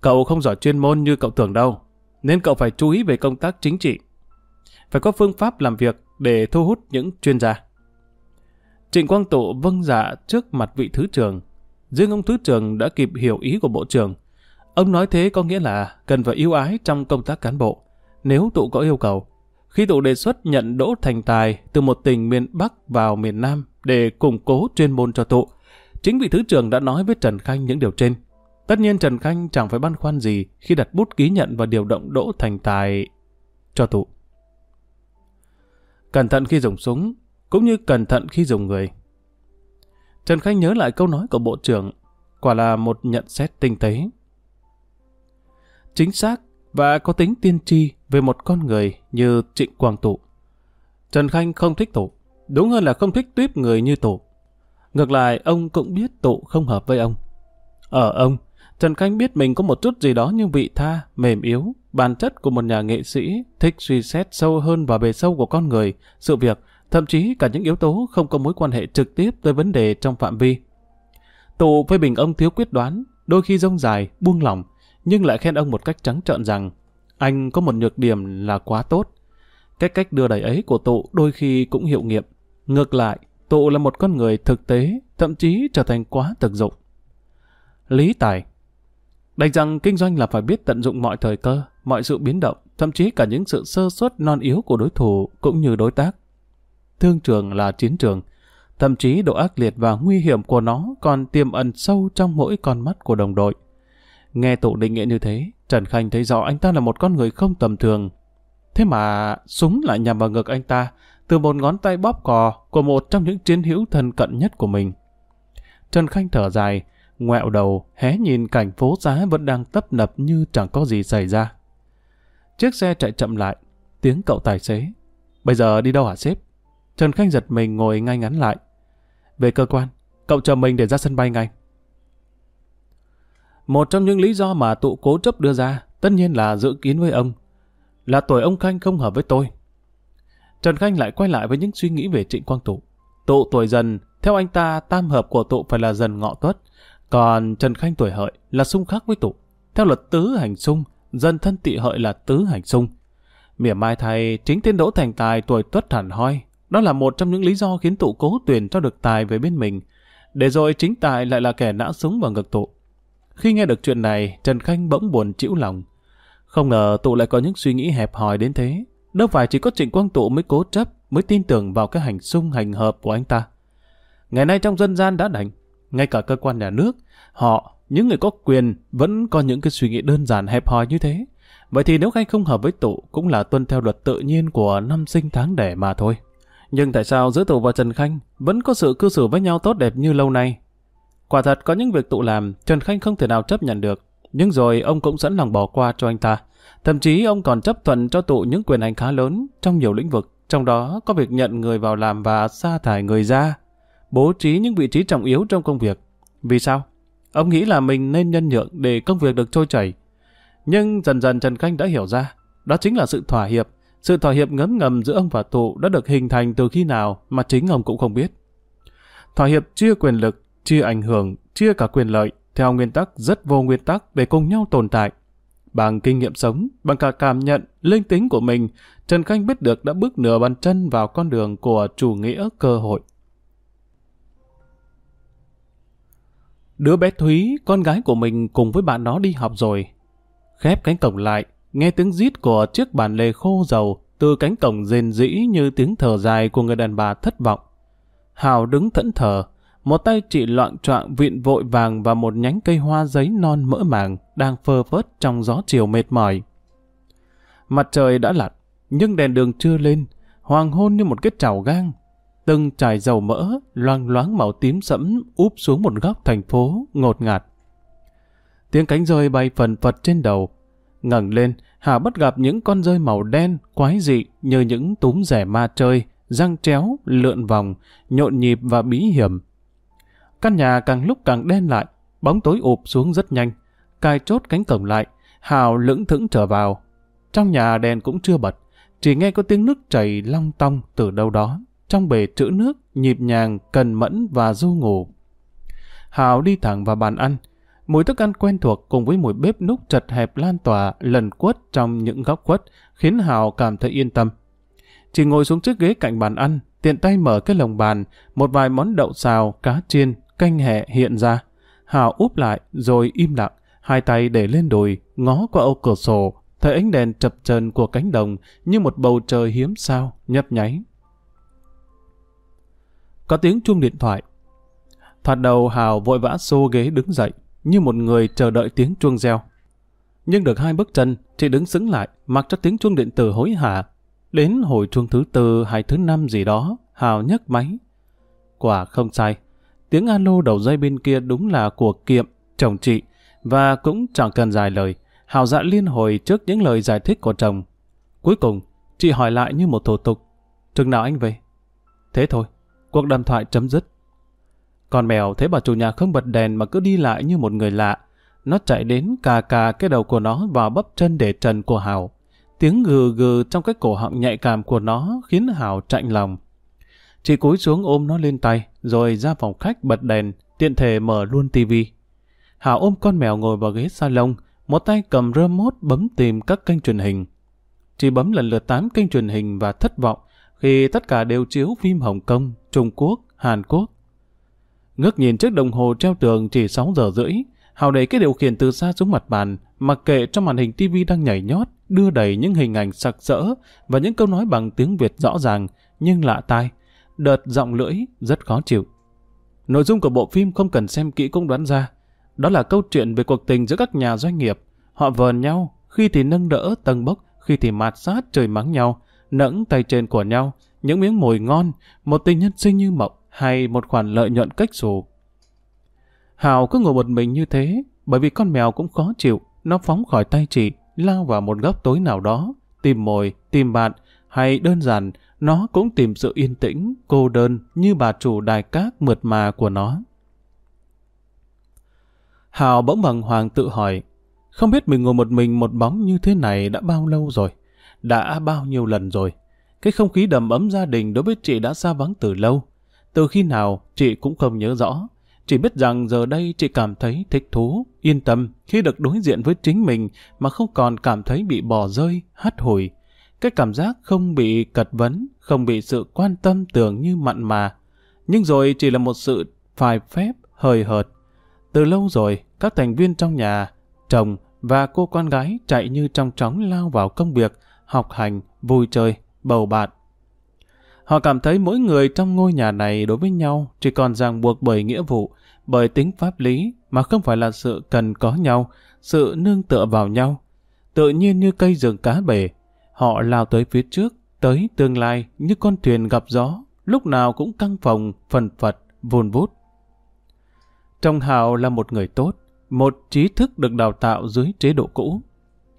Cậu không giỏi chuyên môn như cậu tưởng đâu, nên cậu phải chú ý về công tác chính trị. Phải có phương pháp làm việc để thu hút những chuyên gia. Trịnh Quang Tụ vâng dạ trước mặt vị thứ trưởng. Riêng ông thứ trưởng đã kịp hiểu ý của bộ trưởng. Ông nói thế có nghĩa là cần phải yêu ái trong công tác cán bộ. Nếu tụ có yêu cầu, khi tụ đề xuất nhận Đỗ Thành Tài từ một tỉnh miền Bắc vào miền Nam để củng cố chuyên môn cho tụ, chính vị thứ trưởng đã nói với Trần Khanh những điều trên. Tất nhiên Trần Khanh chẳng phải băn khoăn gì khi đặt bút ký nhận và điều động Đỗ Thành Tài cho tụ. Cẩn thận khi dùng súng, cũng như cẩn thận khi dùng người. Trần Khanh nhớ lại câu nói của Bộ trưởng, quả là một nhận xét tinh tế. Chính xác và có tính tiên tri về một con người như Trịnh Quang Tụ. Trần Khanh không thích Tụ, đúng hơn là không thích tuyếp người như Tụ. Ngược lại, ông cũng biết Tụ không hợp với ông. Ở ông, Trần Khanh biết mình có một chút gì đó như vị tha, mềm yếu, bản chất của một nhà nghệ sĩ, thích suy xét sâu hơn vào bề sâu của con người, sự việc, thậm chí cả những yếu tố không có mối quan hệ trực tiếp tới vấn đề trong phạm vi. Tụ với bình ông thiếu quyết đoán, đôi khi rông dài, buông lỏng, nhưng lại khen ông một cách trắng trợn rằng anh có một nhược điểm là quá tốt. Cách cách đưa đẩy ấy của tụ đôi khi cũng hiệu nghiệm. Ngược lại, tụ là một con người thực tế, thậm chí trở thành quá thực dụng. Lý Tài Đành rằng kinh doanh là phải biết tận dụng mọi thời cơ, mọi sự biến động, thậm chí cả những sự sơ suất non yếu của đối thủ cũng như đối tác. Thương trường là chiến trường, thậm chí độ ác liệt và nguy hiểm của nó còn tiềm ẩn sâu trong mỗi con mắt của đồng đội. Nghe tụ định nghĩa như thế, Trần Khanh thấy rõ anh ta là một con người không tầm thường. Thế mà súng lại nhằm vào ngực anh ta từ một ngón tay bóp cò của một trong những chiến hữu thân cận nhất của mình. Trần Khanh thở dài, ngoẹo đầu, hé nhìn cảnh phố xá vẫn đang tấp nập như chẳng có gì xảy ra. Chiếc xe chạy chậm lại, tiếng cậu tài xế. Bây giờ đi đâu hả sếp? Trần Khanh giật mình ngồi ngay ngắn lại. Về cơ quan, cậu chờ mình để ra sân bay ngay. Một trong những lý do mà tụ cố chấp đưa ra, tất nhiên là dự kiến với ông. Là tuổi ông Khanh không hợp với tôi. Trần Khanh lại quay lại với những suy nghĩ về Trịnh Quang Tụ. Tụ tuổi dần, theo anh ta, tam hợp của tụ phải là dần ngọ tuất, còn Trần Khanh tuổi hợi là xung khắc với tụ. Theo luật tứ hành xung, dân thân tị hợi là tứ hành xung. Mỉa mai thay, chính tên Đỗ Thành Tài tuổi tuất hẳn hoi. Đó là một trong những lý do khiến tụ cố tuyển cho được Tài về bên mình. Để rồi chính Tài lại là kẻ nã súng vào ngực tụ. Khi nghe được chuyện này, Trần Khanh bỗng buồn chịu lòng. Không ngờ tụ lại có những suy nghĩ hẹp hòi đến thế. Đâu phải chỉ có Trịnh Quang Tụ mới cố chấp, mới tin tưởng vào cái hành xung hành hợp của anh ta. Ngày nay trong dân gian đã đành, ngay cả cơ quan nhà nước, họ, những người có quyền, vẫn có những cái suy nghĩ đơn giản hẹp hòi như thế. Vậy thì nếu Khanh không hợp với tụ cũng là tuân theo luật tự nhiên của năm sinh tháng đẻ mà thôi. Nhưng tại sao giữa tụ và Trần Khanh vẫn có sự cư xử với nhau tốt đẹp như lâu nay? Quả thật có những việc tụ làm Trần Khanh không thể nào chấp nhận được. Nhưng rồi ông cũng sẵn lòng bỏ qua cho anh ta. Thậm chí ông còn chấp thuận cho tụ những quyền hành khá lớn trong nhiều lĩnh vực. Trong đó có việc nhận người vào làm và sa thải người ra bố trí những vị trí trọng yếu trong công việc. Vì sao? Ông nghĩ là mình nên nhân nhượng để công việc được trôi chảy. Nhưng dần dần Trần Khanh đã hiểu ra, đó chính là sự thỏa hiệp. Sự thỏa hiệp ngấm ngầm giữa ông và tụ đã được hình thành từ khi nào mà chính ông cũng không biết. Thỏa hiệp chia quyền lực, chia ảnh hưởng, chia cả quyền lợi, theo nguyên tắc rất vô nguyên tắc để cùng nhau tồn tại. Bằng kinh nghiệm sống, bằng cả cảm nhận, linh tính của mình, Trần Khanh biết được đã bước nửa bàn chân vào con đường của chủ nghĩa cơ hội. Đứa bé Thúy, con gái của mình cùng với bạn nó đi học rồi. Khép cánh cổng lại, nghe tiếng rít của chiếc bàn lề khô dầu từ cánh cổng rền rĩ như tiếng thở dài của người đàn bà thất vọng. Hào đứng thẫn thờ, Một tay chị loạn trọng vịn vội vàng và một nhánh cây hoa giấy non mỡ màng đang phơ phớt trong gió chiều mệt mỏi. Mặt trời đã lặn, nhưng đèn đường chưa lên, hoàng hôn như một cái chảo gang. Từng trải dầu mỡ, loang loáng màu tím sẫm úp xuống một góc thành phố, ngột ngạt. Tiếng cánh rơi bay phần phật trên đầu. ngẩng lên, Hà bắt gặp những con rơi màu đen, quái dị như những túm rẻ ma chơi, răng chéo lượn vòng, nhộn nhịp và bí hiểm. Căn nhà càng lúc càng đen lại, bóng tối ụp xuống rất nhanh. Cài chốt cánh cổng lại, Hào lững thững trở vào. Trong nhà đèn cũng chưa bật, chỉ nghe có tiếng nước chảy long tong từ đâu đó. Trong bể trữ nước, nhịp nhàng, cần mẫn và du ngủ. Hào đi thẳng vào bàn ăn. Mùi thức ăn quen thuộc cùng với mùi bếp núc chật hẹp lan tỏa lần quất trong những góc quất khiến Hào cảm thấy yên tâm. Chỉ ngồi xuống chiếc ghế cạnh bàn ăn, tiện tay mở cái lồng bàn, một vài món đậu xào, cá chiên, canh hẹ hiện ra. Hào úp lại rồi im lặng, hai tay để lên đùi, ngó qua ô cửa sổ, thấy ánh đèn chập chờn của cánh đồng như một bầu trời hiếm sao, nhấp nháy. Có tiếng chuông điện thoại. Thoạt đầu Hào vội vã xô ghế đứng dậy, như một người chờ đợi tiếng chuông reo. Nhưng được hai bước chân, chị đứng sững lại, mặc cho tiếng chuông điện tử hối hả. Đến hồi chuông thứ tư hay thứ năm gì đó, Hào nhấc máy. Quả không sai, tiếng alo đầu dây bên kia đúng là của Kiệm, chồng chị, và cũng chẳng cần dài lời. Hào dạ liên hồi trước những lời giải thích của chồng. Cuối cùng, chị hỏi lại như một thủ tục. Chừng nào anh về? Thế thôi, cuộc đàm thoại chấm dứt. Con mèo thấy bà chủ nhà không bật đèn mà cứ đi lại như một người lạ. Nó chạy đến cà cà cái đầu của nó vào bắp chân để trần của Hào. Tiếng gừ gừ trong cái cổ họng nhạy cảm của nó khiến Hào chạnh lòng. Chị cúi xuống ôm nó lên tay, rồi ra phòng khách bật đèn, tiện thể mở luôn tivi. Hào ôm con mèo ngồi vào ghế salon, một tay cầm remote bấm tìm các kênh truyền hình. Chị bấm lần lượt 8 kênh truyền hình và thất vọng khi tất cả đều chiếu phim Hồng Kông, Trung Quốc, Hàn Quốc. Ngước nhìn chiếc đồng hồ treo tường chỉ 6 giờ rưỡi, Hào đẩy cái điều khiển từ xa xuống mặt bàn, mặc kệ trong màn hình tivi đang nhảy nhót, đưa đầy những hình ảnh sặc sỡ và những câu nói bằng tiếng Việt rõ ràng, nhưng lạ tai. Đợt giọng lưỡi rất khó chịu. Nội dung của bộ phim không cần xem kỹ cũng đoán ra. Đó là câu chuyện về cuộc tình giữa các nhà doanh nghiệp. Họ vờn nhau, khi thì nâng đỡ tầng bốc, khi thì mạt sát trời mắng nhau, nẫng tay trên của nhau, những miếng mồi ngon, một tình nhân sinh như mộng hay một khoản lợi nhuận cách xù. Hào cứ ngồi một mình như thế, bởi vì con mèo cũng khó chịu, nó phóng khỏi tay chị, lao vào một góc tối nào đó, tìm mồi, tìm bạn, hay đơn giản, nó cũng tìm sự yên tĩnh, cô đơn như bà chủ đài cát mượt mà của nó. Hào bỗng bằng hoàng tự hỏi, không biết mình ngồi một mình một bóng như thế này đã bao lâu rồi, đã bao nhiêu lần rồi. Cái không khí đầm ấm gia đình đối với chị đã xa vắng từ lâu. Từ khi nào chị cũng không nhớ rõ. Chỉ biết rằng giờ đây chị cảm thấy thích thú, yên tâm khi được đối diện với chính mình mà không còn cảm thấy bị bỏ rơi, hắt hủi. Cái cảm giác không bị cật vấn, không bị sự quan tâm tưởng như mặn mà. Nhưng rồi chỉ là một sự phải phép, hời hợt. Từ lâu rồi, các thành viên trong nhà, chồng và cô con gái chạy như trong chóng lao vào công việc, học hành, vui chơi, bầu bạn. Họ cảm thấy mỗi người trong ngôi nhà này đối với nhau chỉ còn ràng buộc bởi nghĩa vụ, bởi tính pháp lý mà không phải là sự cần có nhau, sự nương tựa vào nhau. Tự nhiên như cây rừng cá bể, họ lao tới phía trước, tới tương lai như con thuyền gặp gió, lúc nào cũng căng phòng, phần phật, vùn vút. Trong Hào là một người tốt, một trí thức được đào tạo dưới chế độ cũ.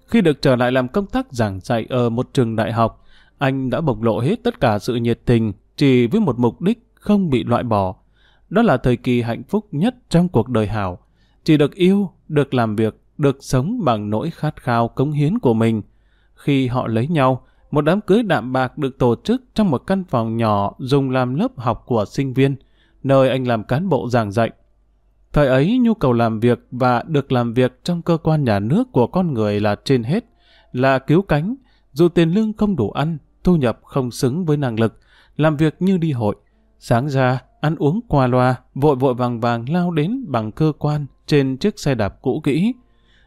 Khi được trở lại làm công tác giảng dạy ở một trường đại học, anh đã bộc lộ hết tất cả sự nhiệt tình chỉ với một mục đích không bị loại bỏ. Đó là thời kỳ hạnh phúc nhất trong cuộc đời Hảo. Chỉ được yêu, được làm việc, được sống bằng nỗi khát khao cống hiến của mình. Khi họ lấy nhau, một đám cưới đạm bạc được tổ chức trong một căn phòng nhỏ dùng làm lớp học của sinh viên, nơi anh làm cán bộ giảng dạy. Thời ấy, nhu cầu làm việc và được làm việc trong cơ quan nhà nước của con người là trên hết, là cứu cánh, dù tiền lương không đủ ăn, thu nhập không xứng với năng lực, làm việc như đi hội. Sáng ra, ăn uống qua loa, vội vội vàng vàng lao đến bằng cơ quan trên chiếc xe đạp cũ kỹ.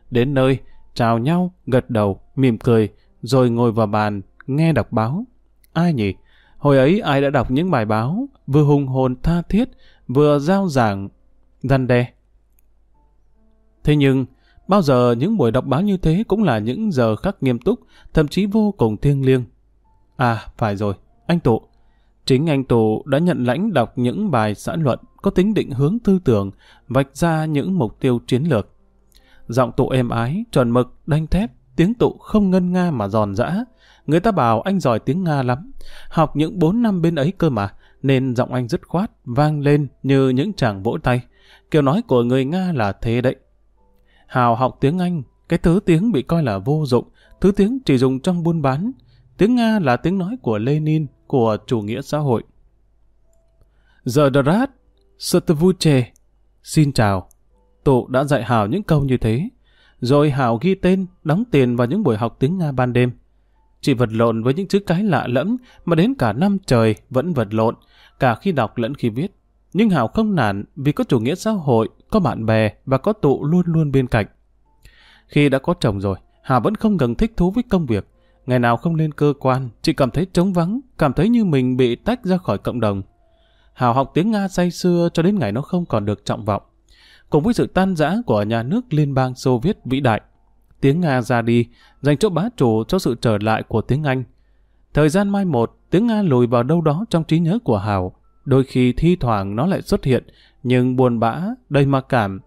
Đến nơi, chào nhau, gật đầu, mỉm cười, rồi ngồi vào bàn, nghe đọc báo. Ai nhỉ? Hồi ấy ai đã đọc những bài báo, vừa hùng hồn tha thiết, vừa giao giảng, răn đe. Thế nhưng, bao giờ những buổi đọc báo như thế cũng là những giờ khắc nghiêm túc, thậm chí vô cùng thiêng liêng. À, phải rồi, anh Tụ. Chính anh Tụ đã nhận lãnh đọc những bài xã luận có tính định hướng tư tưởng, vạch ra những mục tiêu chiến lược. Giọng Tụ êm ái, tròn mực, đanh thép, tiếng Tụ không ngân nga mà giòn giã. Người ta bảo anh giỏi tiếng Nga lắm. Học những 4 năm bên ấy cơ mà, nên giọng anh dứt khoát, vang lên như những chàng vỗ tay. Kiểu nói của người Nga là thế đấy. Hào học tiếng Anh, cái thứ tiếng bị coi là vô dụng, thứ tiếng chỉ dùng trong buôn bán. Tiếng Nga là tiếng nói của Lenin, của chủ nghĩa xã hội. Giờ Drat, Sotvuche, xin chào. Tụ đã dạy Hào những câu như thế. Rồi Hào ghi tên, đóng tiền vào những buổi học tiếng Nga ban đêm. Chị vật lộn với những chữ cái lạ lẫm mà đến cả năm trời vẫn vật lộn, cả khi đọc lẫn khi viết. Nhưng Hảo không nản vì có chủ nghĩa xã hội, có bạn bè và có tụ luôn luôn bên cạnh. Khi đã có chồng rồi, Hà vẫn không ngừng thích thú với công việc. Ngày nào không lên cơ quan, chị cảm thấy trống vắng, cảm thấy như mình bị tách ra khỏi cộng đồng. Hào học tiếng Nga say xưa cho đến ngày nó không còn được trọng vọng. Cùng với sự tan rã của nhà nước Liên bang Xô Viết vĩ đại, tiếng Nga ra đi, dành chỗ bá chủ cho sự trở lại của tiếng Anh. Thời gian mai một, tiếng Nga lùi vào đâu đó trong trí nhớ của Hào. Đôi khi thi thoảng nó lại xuất hiện, nhưng buồn bã, đầy mặc cảm.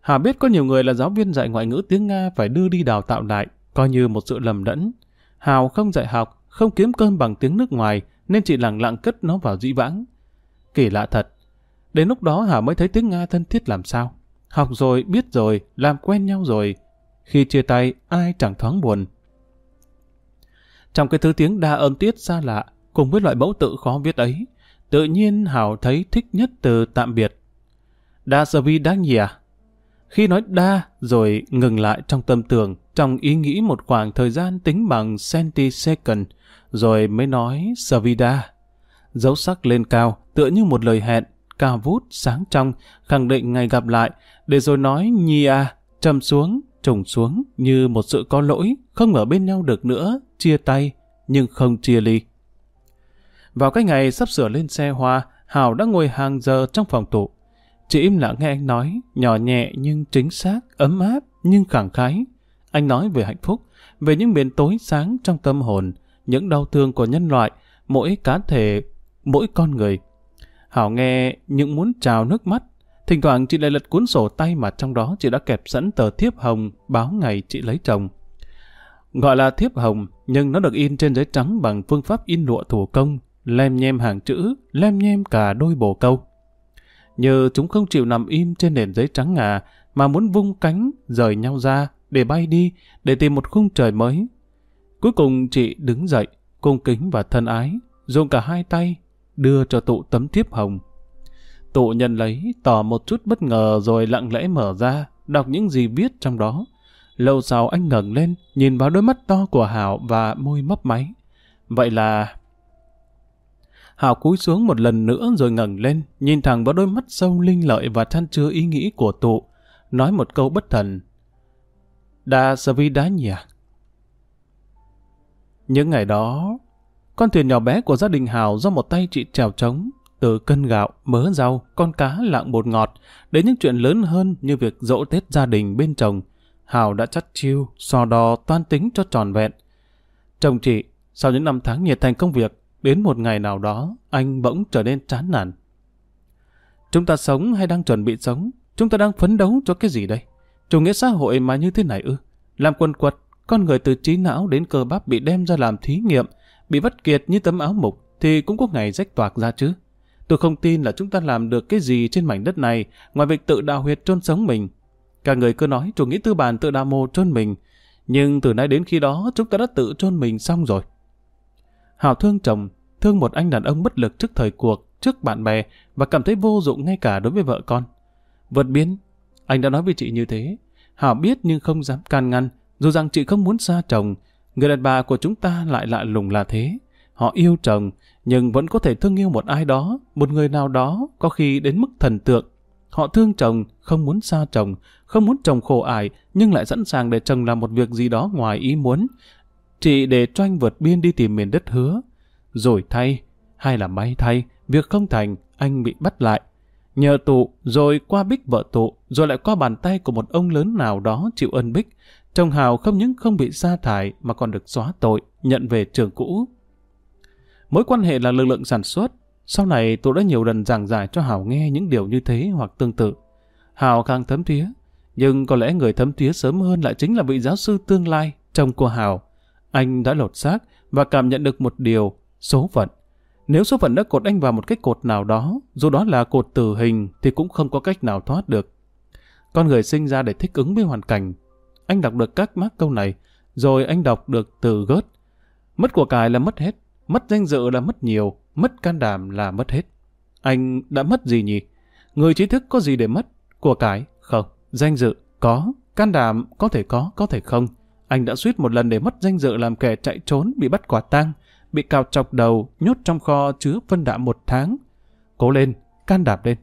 Hà biết có nhiều người là giáo viên dạy ngoại ngữ tiếng Nga phải đưa đi đào tạo lại, coi như một sự lầm lẫn. Hào không dạy học, không kiếm cơm bằng tiếng nước ngoài, nên chỉ lặng lặng cất nó vào dĩ vãng. Kỳ lạ thật. Đến lúc đó Hà mới thấy tiếng Nga thân thiết làm sao. Học rồi, biết rồi, làm quen nhau rồi. Khi chia tay, ai chẳng thoáng buồn. Trong cái thứ tiếng đa âm tiết xa lạ, cùng với loại mẫu tự khó viết ấy, tự nhiên Hảo thấy thích nhất từ tạm biệt. Đa sơ vi đáng nhỉ? À? Khi nói đa rồi ngừng lại trong tâm tưởng, trong ý nghĩ một khoảng thời gian tính bằng centisecond, rồi mới nói Savida. Dấu sắc lên cao, tựa như một lời hẹn, cao vút, sáng trong, khẳng định ngày gặp lại, để rồi nói nhi à, trầm xuống, trùng xuống như một sự có lỗi, không ở bên nhau được nữa, chia tay, nhưng không chia ly. Vào cái ngày sắp sửa lên xe hoa, Hảo đã ngồi hàng giờ trong phòng tủ, Chị im lặng nghe anh nói, nhỏ nhẹ nhưng chính xác, ấm áp nhưng khẳng khái. Anh nói về hạnh phúc, về những miền tối sáng trong tâm hồn, những đau thương của nhân loại, mỗi cá thể, mỗi con người. Hảo nghe những muốn trào nước mắt, thỉnh thoảng chị lại lật cuốn sổ tay mà trong đó chị đã kẹp sẵn tờ thiếp hồng báo ngày chị lấy chồng. Gọi là thiếp hồng, nhưng nó được in trên giấy trắng bằng phương pháp in lụa thủ công, lem nhem hàng chữ, lem nhem cả đôi bồ câu. nhờ chúng không chịu nằm im trên nền giấy trắng ngà, mà muốn vung cánh, rời nhau ra, để bay đi, để tìm một khung trời mới. Cuối cùng chị đứng dậy, cung kính và thân ái, dùng cả hai tay, đưa cho tụ tấm thiếp hồng. Tụ nhận lấy, tỏ một chút bất ngờ rồi lặng lẽ mở ra, đọc những gì viết trong đó. Lâu sau anh ngẩng lên, nhìn vào đôi mắt to của Hảo và môi mấp máy. Vậy là... Hảo cúi xuống một lần nữa rồi ngẩng lên, nhìn thẳng vào đôi mắt sâu linh lợi và than chứa ý nghĩ của tụ, nói một câu bất thần. Đa sơ vi đá nhỉ? À? Những ngày đó, con thuyền nhỏ bé của gia đình Hảo do một tay chị trèo trống, từ cân gạo, mớ rau, con cá lạng bột ngọt, đến những chuyện lớn hơn như việc dỗ Tết gia đình bên chồng, Hào đã chắt chiêu, so đo, toan tính cho tròn vẹn. Chồng chị, sau những năm tháng nhiệt thành công việc, đến một ngày nào đó, anh bỗng trở nên chán nản. Chúng ta sống hay đang chuẩn bị sống? Chúng ta đang phấn đấu cho cái gì đây? Chủ nghĩa xã hội mà như thế này ư? Làm quần quật, con người từ trí não đến cơ bắp bị đem ra làm thí nghiệm, bị vắt kiệt như tấm áo mục, thì cũng có ngày rách toạc ra chứ. Tôi không tin là chúng ta làm được cái gì trên mảnh đất này ngoài việc tự đào huyệt chôn sống mình. Cả người cứ nói chủ nghĩa tư bản tự đào mồ chôn mình, nhưng từ nay đến khi đó chúng ta đã tự chôn mình xong rồi. Hảo thương chồng, thương một anh đàn ông bất lực trước thời cuộc, trước bạn bè và cảm thấy vô dụng ngay cả đối với vợ con. Vượt biến, anh đã nói với chị như thế. Hảo biết nhưng không dám can ngăn, dù rằng chị không muốn xa chồng. Người đàn bà của chúng ta lại lạ lùng là thế. Họ yêu chồng, nhưng vẫn có thể thương yêu một ai đó, một người nào đó, có khi đến mức thần tượng. Họ thương chồng, không muốn xa chồng, không muốn chồng khổ ải, nhưng lại sẵn sàng để chồng làm một việc gì đó ngoài ý muốn. chị để cho anh vượt biên đi tìm miền đất hứa. Rồi thay, hay là may thay, việc không thành, anh bị bắt lại. Nhờ tụ, rồi qua bích vợ tụ, rồi lại qua bàn tay của một ông lớn nào đó chịu ân bích, chồng Hào không những không bị sa thải mà còn được xóa tội, nhận về trường cũ. Mối quan hệ là lực lượng sản xuất, sau này tôi đã nhiều lần giảng giải cho Hào nghe những điều như thế hoặc tương tự. Hào càng thấm thía, nhưng có lẽ người thấm thía sớm hơn lại chính là vị giáo sư tương lai, chồng của Hào. Anh đã lột xác và cảm nhận được một điều, số phận. Nếu số phận đã cột anh vào một cái cột nào đó, dù đó là cột tử hình thì cũng không có cách nào thoát được. Con người sinh ra để thích ứng với hoàn cảnh. Anh đọc được các mác câu này, rồi anh đọc được từ gớt. Mất của cải là mất hết, mất danh dự là mất nhiều, mất can đảm là mất hết. Anh đã mất gì nhỉ? Người trí thức có gì để mất? Của cải? Không. Danh dự? Có. Can đảm? Có thể có, có thể không. Anh đã suýt một lần để mất danh dự làm kẻ chạy trốn, bị bắt quả tang, bị cào chọc đầu, nhốt trong kho chứa phân đạm một tháng. Cố lên, can đảm lên.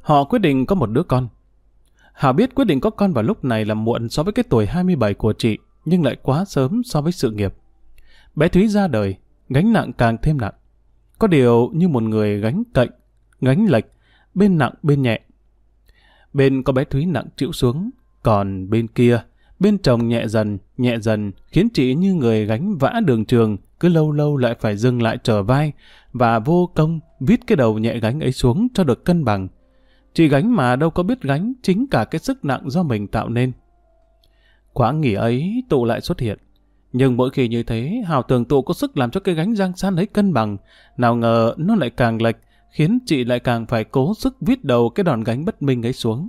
Họ quyết định có một đứa con. Hảo biết quyết định có con vào lúc này là muộn so với cái tuổi 27 của chị, nhưng lại quá sớm so với sự nghiệp. Bé Thúy ra đời, gánh nặng càng thêm nặng. Có điều như một người gánh cạnh, gánh lệch, bên nặng bên nhẹ. Bên có bé Thúy nặng chịu xuống, còn bên kia, bên chồng nhẹ dần, nhẹ dần, khiến chị như người gánh vã đường trường, cứ lâu lâu lại phải dừng lại trở vai, và vô công viết cái đầu nhẹ gánh ấy xuống cho được cân bằng. Chị gánh mà đâu có biết gánh, chính cả cái sức nặng do mình tạo nên. Quãng nghỉ ấy tụ lại xuất hiện. Nhưng mỗi khi như thế, Hào tưởng tụ có sức làm cho cái gánh giang san ấy cân bằng. Nào ngờ nó lại càng lệch, khiến chị lại càng phải cố sức viết đầu cái đòn gánh bất minh ấy xuống.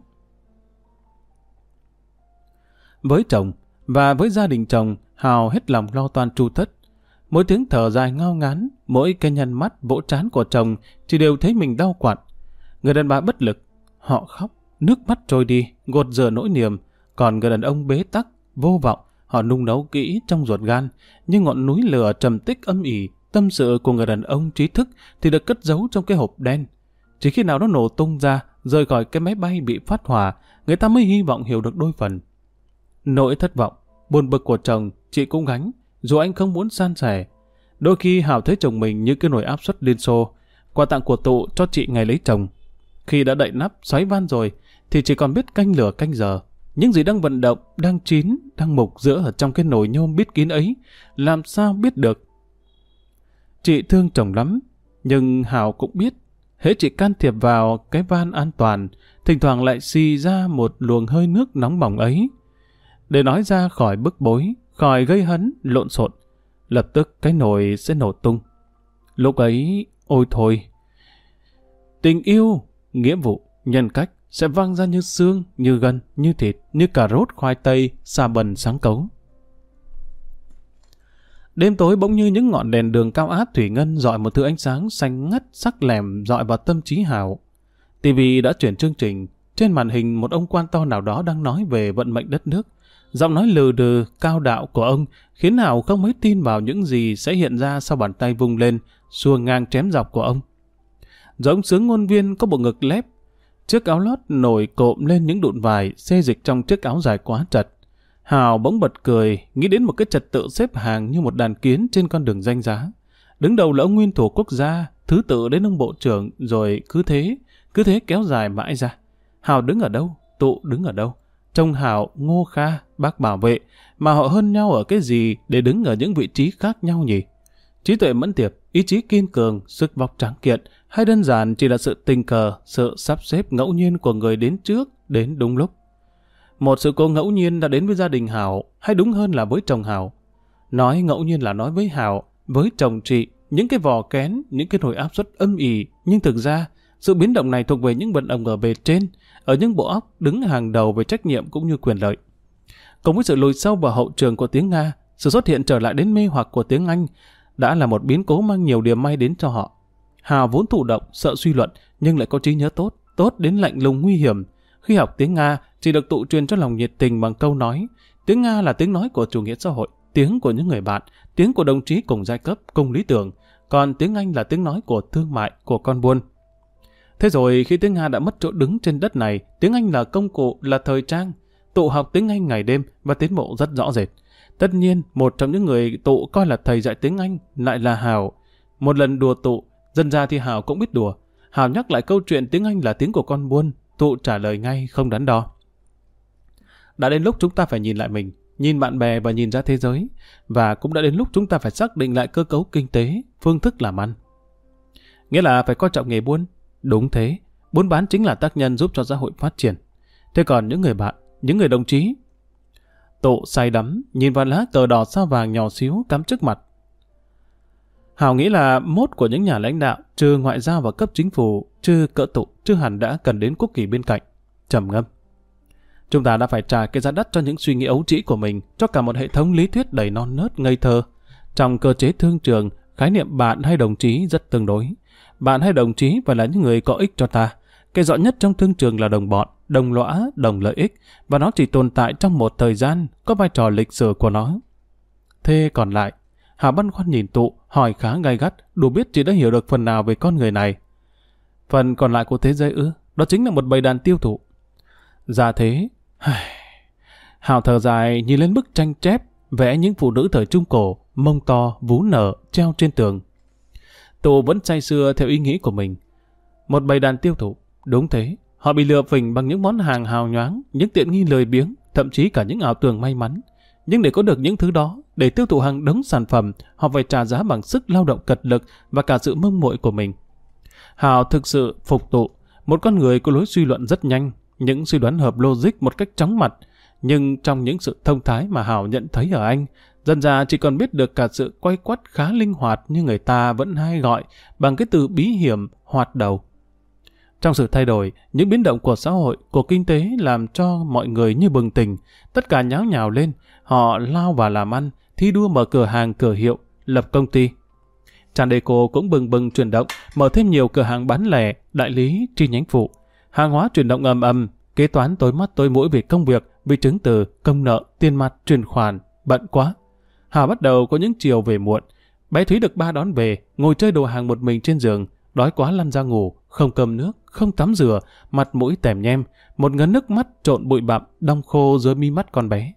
Với chồng, và với gia đình chồng, Hào hết lòng lo toan chu thất. Mỗi tiếng thở dài ngao ngán, mỗi cái nhăn mắt vỗ trán của chồng chỉ đều thấy mình đau quặn. Người đàn bà bất lực, họ khóc, nước mắt trôi đi, gột rửa nỗi niềm, còn người đàn ông bế tắc, vô vọng, họ nung nấu kỹ trong ruột gan, nhưng ngọn núi lửa trầm tích âm ỉ, tâm sự của người đàn ông trí thức thì được cất giấu trong cái hộp đen. Chỉ khi nào nó nổ tung ra, rời khỏi cái máy bay bị phát hỏa, người ta mới hy vọng hiểu được đôi phần. Nỗi thất vọng, buồn bực của chồng, chị cũng gánh, dù anh không muốn san sẻ. Đôi khi Hảo thấy chồng mình như cái nồi áp suất Liên Xô, quà tặng của tụ cho chị ngày lấy chồng. Khi đã đậy nắp, xoáy van rồi, thì chỉ còn biết canh lửa canh giờ. Những gì đang vận động, đang chín, đang mục giữa ở trong cái nồi nhôm biết kín ấy, làm sao biết được. Chị thương chồng lắm, nhưng Hảo cũng biết, hễ chị can thiệp vào cái van an toàn, thỉnh thoảng lại xì ra một luồng hơi nước nóng bỏng ấy. Để nói ra khỏi bức bối, khỏi gây hấn, lộn xộn, lập tức cái nồi sẽ nổ tung. Lúc ấy, ôi thôi. Tình yêu, nghĩa vụ, nhân cách sẽ văng ra như xương, như gân, như thịt, như cà rốt, khoai tây, xà bần sáng cấu. Đêm tối bỗng như những ngọn đèn đường cao áp thủy ngân dọi một thứ ánh sáng xanh ngắt sắc lẻm dọi vào tâm trí Hảo. TV đã chuyển chương trình, trên màn hình một ông quan to nào đó đang nói về vận mệnh đất nước. Giọng nói lừ đừ, cao đạo của ông khiến Hảo không mấy tin vào những gì sẽ hiện ra sau bàn tay vung lên, xua ngang chém dọc của ông. Rồi ông sướng ngôn viên có bộ ngực lép, chiếc áo lót nổi cộm lên những đụn vải, xê dịch trong chiếc áo dài quá chật. Hào bỗng bật cười, nghĩ đến một cái trật tự xếp hàng như một đàn kiến trên con đường danh giá. Đứng đầu là ông nguyên thủ quốc gia, thứ tự đến ông bộ trưởng, rồi cứ thế, cứ thế kéo dài mãi ra. Hào đứng ở đâu, tụ đứng ở đâu. Trông Hào, Ngô Kha, bác bảo vệ, mà họ hơn nhau ở cái gì để đứng ở những vị trí khác nhau nhỉ? Trí tuệ mẫn tiệp, ý chí kiên cường, sức vóc tráng kiện, hay đơn giản chỉ là sự tình cờ, sự sắp xếp ngẫu nhiên của người đến trước, đến đúng lúc. Một sự cố ngẫu nhiên đã đến với gia đình Hảo, hay đúng hơn là với chồng Hảo. Nói ngẫu nhiên là nói với Hảo, với chồng chị, những cái vò kén, những cái nồi áp suất âm ỉ, nhưng thực ra, sự biến động này thuộc về những vận động ở bề trên, ở những bộ óc đứng hàng đầu về trách nhiệm cũng như quyền lợi. Cùng với sự lùi sâu vào hậu trường của tiếng Nga, sự xuất hiện trở lại đến mê hoặc của tiếng Anh đã là một biến cố mang nhiều điểm may đến cho họ. Hào vốn thụ động, sợ suy luận, nhưng lại có trí nhớ tốt, tốt đến lạnh lùng nguy hiểm. Khi học tiếng Nga, chỉ được tụ truyền cho lòng nhiệt tình bằng câu nói. Tiếng Nga là tiếng nói của chủ nghĩa xã hội, tiếng của những người bạn, tiếng của đồng chí cùng giai cấp, cùng lý tưởng. Còn tiếng Anh là tiếng nói của thương mại, của con buôn. Thế rồi khi tiếng Nga đã mất chỗ đứng trên đất này, tiếng Anh là công cụ, là thời trang. Tụ học tiếng Anh ngày đêm và tiến bộ rất rõ rệt. Tất nhiên, một trong những người tụ coi là thầy dạy tiếng Anh lại là Hào. Một lần đùa tụ, Dân ra thì hào cũng biết đùa. Hào nhắc lại câu chuyện tiếng Anh là tiếng của con buôn, tụ trả lời ngay không đắn đo. Đã đến lúc chúng ta phải nhìn lại mình, nhìn bạn bè và nhìn ra thế giới, và cũng đã đến lúc chúng ta phải xác định lại cơ cấu kinh tế, phương thức làm ăn. Nghĩa là phải coi trọng nghề buôn. Đúng thế, buôn bán chính là tác nhân giúp cho xã hội phát triển. Thế còn những người bạn, những người đồng chí, tụ say đắm, nhìn vào lá cờ đỏ sao vàng nhỏ xíu cắm trước mặt. Hào nghĩ là mốt của những nhà lãnh đạo, trừ ngoại giao và cấp chính phủ, trừ cỡ tụ, trừ hẳn đã cần đến quốc kỳ bên cạnh. trầm ngâm. Chúng ta đã phải trả cái giá đắt cho những suy nghĩ ấu trĩ của mình, cho cả một hệ thống lý thuyết đầy non nớt ngây thơ. Trong cơ chế thương trường, khái niệm bạn hay đồng chí rất tương đối. Bạn hay đồng chí phải là những người có ích cho ta. Cái rõ nhất trong thương trường là đồng bọn, đồng lõa, đồng lợi ích, và nó chỉ tồn tại trong một thời gian, có vai trò lịch sử của nó. Thế còn lại, Hà băn khoăn nhìn tụ, hỏi khá gay gắt, đủ biết chị đã hiểu được phần nào về con người này. Phần còn lại của thế giới ư, đó chính là một bầy đàn tiêu thụ. Ra thế, Hào thở dài nhìn lên bức tranh chép vẽ những phụ nữ thời Trung Cổ, mông to, vú nở, treo trên tường. Tụ vẫn say xưa theo ý nghĩ của mình. Một bầy đàn tiêu thụ, đúng thế, họ bị lừa phỉnh bằng những món hàng hào nhoáng, những tiện nghi lười biếng, thậm chí cả những ảo tưởng may mắn. Nhưng để có được những thứ đó, để tiêu thụ hàng đống sản phẩm, họ phải trả giá bằng sức lao động cật lực và cả sự mông muội của mình. Hào thực sự phục tụ, một con người có lối suy luận rất nhanh, những suy đoán hợp logic một cách chóng mặt, nhưng trong những sự thông thái mà hào nhận thấy ở anh, dần già chỉ còn biết được cả sự quay quắt khá linh hoạt như người ta vẫn hay gọi bằng cái từ bí hiểm hoạt đầu. Trong sự thay đổi, những biến động của xã hội, của kinh tế làm cho mọi người như bừng tỉnh, tất cả nháo nhào lên, họ lao vào làm ăn, thi đua mở cửa hàng cửa hiệu, lập công ty. Tràn đề cô cũng bừng bừng chuyển động, mở thêm nhiều cửa hàng bán lẻ, đại lý, chi nhánh phụ. Hàng hóa chuyển động ầm ầm, kế toán tối mắt tối mũi về công việc, vì chứng từ, công nợ, tiền mặt, chuyển khoản, bận quá. Hà bắt đầu có những chiều về muộn. Bé Thúy được ba đón về, ngồi chơi đồ hàng một mình trên giường, đói quá lăn ra ngủ, không cơm nước, không tắm rửa, mặt mũi tèm nhem, một ngấn nước mắt trộn bụi bặm, đong khô dưới mi mắt con bé.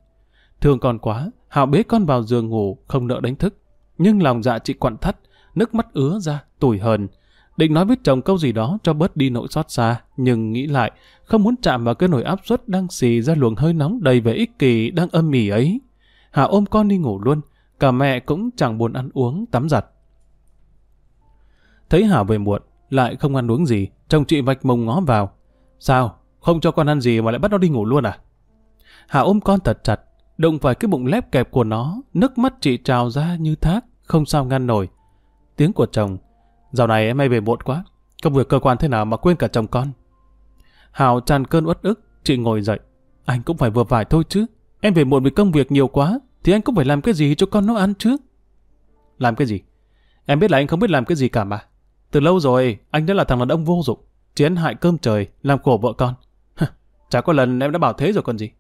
Thương con quá, Hảo bế con vào giường ngủ, không nỡ đánh thức. Nhưng lòng dạ chị quặn thắt, nước mắt ứa ra, tủi hờn. Định nói với chồng câu gì đó cho bớt đi nỗi xót xa, nhưng nghĩ lại, không muốn chạm vào cái nồi áp suất đang xì ra luồng hơi nóng đầy vẻ ích kỷ đang âm mỉ ấy. Hà ôm con đi ngủ luôn, cả mẹ cũng chẳng buồn ăn uống, tắm giặt. Thấy Hà về muộn, lại không ăn uống gì, chồng chị vạch mông ngó vào. Sao? Không cho con ăn gì mà lại bắt nó đi ngủ luôn à? Hà ôm con thật chặt, đụng phải cái bụng lép kẹp của nó, nước mắt chị trào ra như thác, không sao ngăn nổi. Tiếng của chồng, dạo này em hay về muộn quá, công việc cơ quan thế nào mà quên cả chồng con. Hào tràn cơn uất ức, chị ngồi dậy. Anh cũng phải vừa phải thôi chứ. Em về muộn vì công việc nhiều quá, thì anh cũng phải làm cái gì cho con nó ăn chứ. Làm cái gì? Em biết là anh không biết làm cái gì cả mà. Từ lâu rồi, anh đã là thằng đàn ông vô dụng, chiến hại cơm trời, làm khổ vợ con. Chả có lần em đã bảo thế rồi còn gì.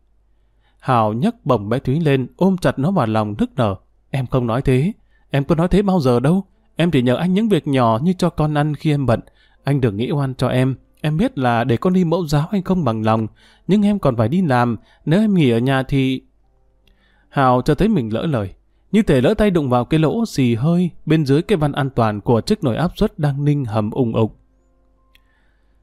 Hào nhấc bổng bé Thúy lên, ôm chặt nó vào lòng nức nở. Em không nói thế, em có nói thế bao giờ đâu. Em chỉ nhờ anh những việc nhỏ như cho con ăn khi em bận. Anh đừng nghĩ oan cho em, Em biết là để con đi mẫu giáo anh không bằng lòng, nhưng em còn phải đi làm, nếu em nghỉ ở nhà thì... Hào cho thấy mình lỡ lời, như thể lỡ tay đụng vào cái lỗ xì hơi bên dưới cái van an toàn của chiếc nồi áp suất đang ninh hầm ủng ục.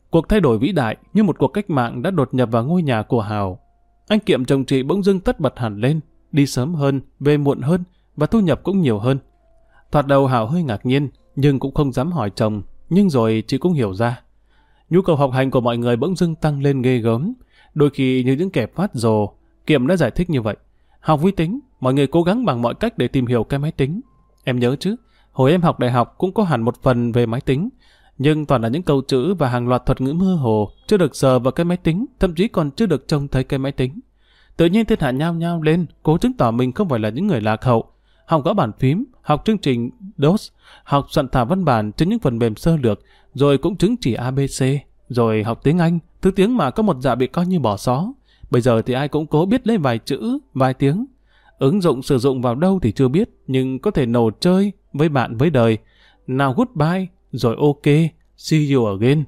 Cuộc thay đổi vĩ đại như một cuộc cách mạng đã đột nhập vào ngôi nhà của Hào. Anh Kiệm chồng chị bỗng dưng tất bật hẳn lên, đi sớm hơn, về muộn hơn và thu nhập cũng nhiều hơn. Thoạt đầu Hào hơi ngạc nhiên, nhưng cũng không dám hỏi chồng, nhưng rồi chị cũng hiểu ra. Nhu cầu học hành của mọi người bỗng dưng tăng lên ghê gớm. Đôi khi như những kẻ phát rồ, Kiệm đã giải thích như vậy. Học vi tính, mọi người cố gắng bằng mọi cách để tìm hiểu cái máy tính. Em nhớ chứ, hồi em học đại học cũng có hẳn một phần về máy tính, nhưng toàn là những câu chữ và hàng loạt thuật ngữ mơ hồ, chưa được sờ vào cái máy tính, thậm chí còn chưa được trông thấy cái máy tính. Tự nhiên thiên hạ nhao nhao lên, cố chứng tỏ mình không phải là những người lạc hậu. Học gõ bàn phím, học chương trình DOS, học soạn thảo văn bản trên những phần mềm sơ lược, rồi cũng chứng chỉ ABC, rồi học tiếng Anh, thứ tiếng mà có một dạ bị coi như bỏ xó. Bây giờ thì ai cũng cố biết lấy vài chữ, vài tiếng. Ứng dụng sử dụng vào đâu thì chưa biết, nhưng có thể nổ chơi với bạn với đời. Nào goodbye, rồi ok, see you again.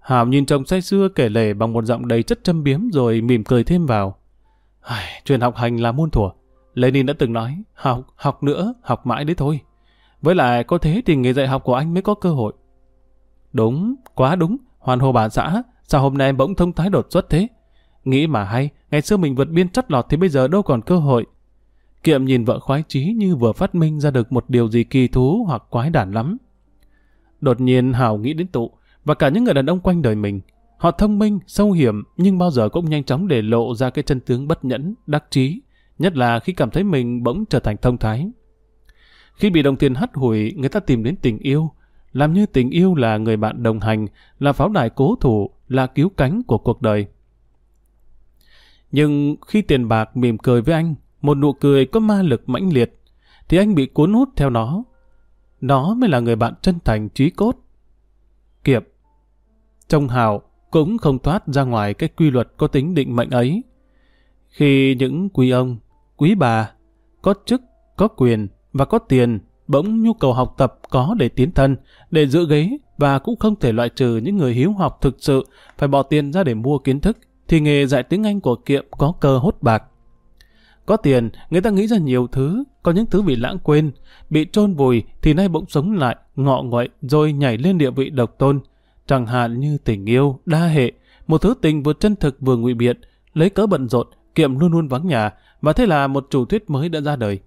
Hảo nhìn chồng say xưa kể lể bằng một giọng đầy chất châm biếm rồi mỉm cười thêm vào. Chuyện học hành là muôn thuở. Lenin đã từng nói, học, học nữa, học mãi đấy thôi. Với lại có thế thì nghề dạy học của anh mới có cơ hội. Đúng, quá đúng. Hoàn hồ bà xã, sao hôm nay em bỗng thông thái đột xuất thế? Nghĩ mà hay, ngày xưa mình vượt biên chắt lọt thì bây giờ đâu còn cơ hội. Kiệm nhìn vợ khoái chí như vừa phát minh ra được một điều gì kỳ thú hoặc quái đản lắm. Đột nhiên Hào nghĩ đến tụ, và cả những người đàn ông quanh đời mình. Họ thông minh, sâu hiểm, nhưng bao giờ cũng nhanh chóng để lộ ra cái chân tướng bất nhẫn, đắc trí, nhất là khi cảm thấy mình bỗng trở thành thông thái. Khi bị đồng tiền hắt hủi, người ta tìm đến tình yêu, làm như tình yêu là người bạn đồng hành, là pháo đài cố thủ, là cứu cánh của cuộc đời. Nhưng khi tiền bạc mỉm cười với anh, một nụ cười có ma lực mãnh liệt, thì anh bị cuốn hút theo nó. Nó mới là người bạn chân thành trí cốt. Kiệp Trông hào cũng không thoát ra ngoài cái quy luật có tính định mệnh ấy. Khi những quý ông, quý bà, có chức, có quyền và có tiền, bỗng nhu cầu học tập có để tiến thân, để giữ ghế và cũng không thể loại trừ những người hiếu học thực sự phải bỏ tiền ra để mua kiến thức, thì nghề dạy tiếng Anh của Kiệm có cơ hốt bạc. Có tiền, người ta nghĩ ra nhiều thứ, có những thứ bị lãng quên, bị trôn vùi thì nay bỗng sống lại, ngọ nguậy rồi nhảy lên địa vị độc tôn. Chẳng hạn như tình yêu, đa hệ, một thứ tình vừa chân thực vừa ngụy biện, lấy cớ bận rộn, Kiệm luôn luôn vắng nhà, và thế là một chủ thuyết mới đã ra đời.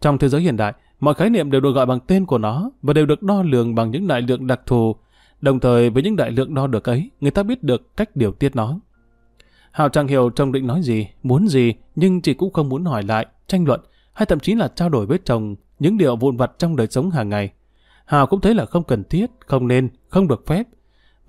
Trong thế giới hiện đại, mọi khái niệm đều được gọi bằng tên của nó và đều được đo lường bằng những đại lượng đặc thù. Đồng thời với những đại lượng đo được ấy, người ta biết được cách điều tiết nó. Hào chẳng hiểu chồng định nói gì, muốn gì, nhưng chị cũng không muốn hỏi lại, tranh luận, hay thậm chí là trao đổi với chồng những điều vụn vặt trong đời sống hàng ngày. Hào cũng thấy là không cần thiết, không nên, không được phép.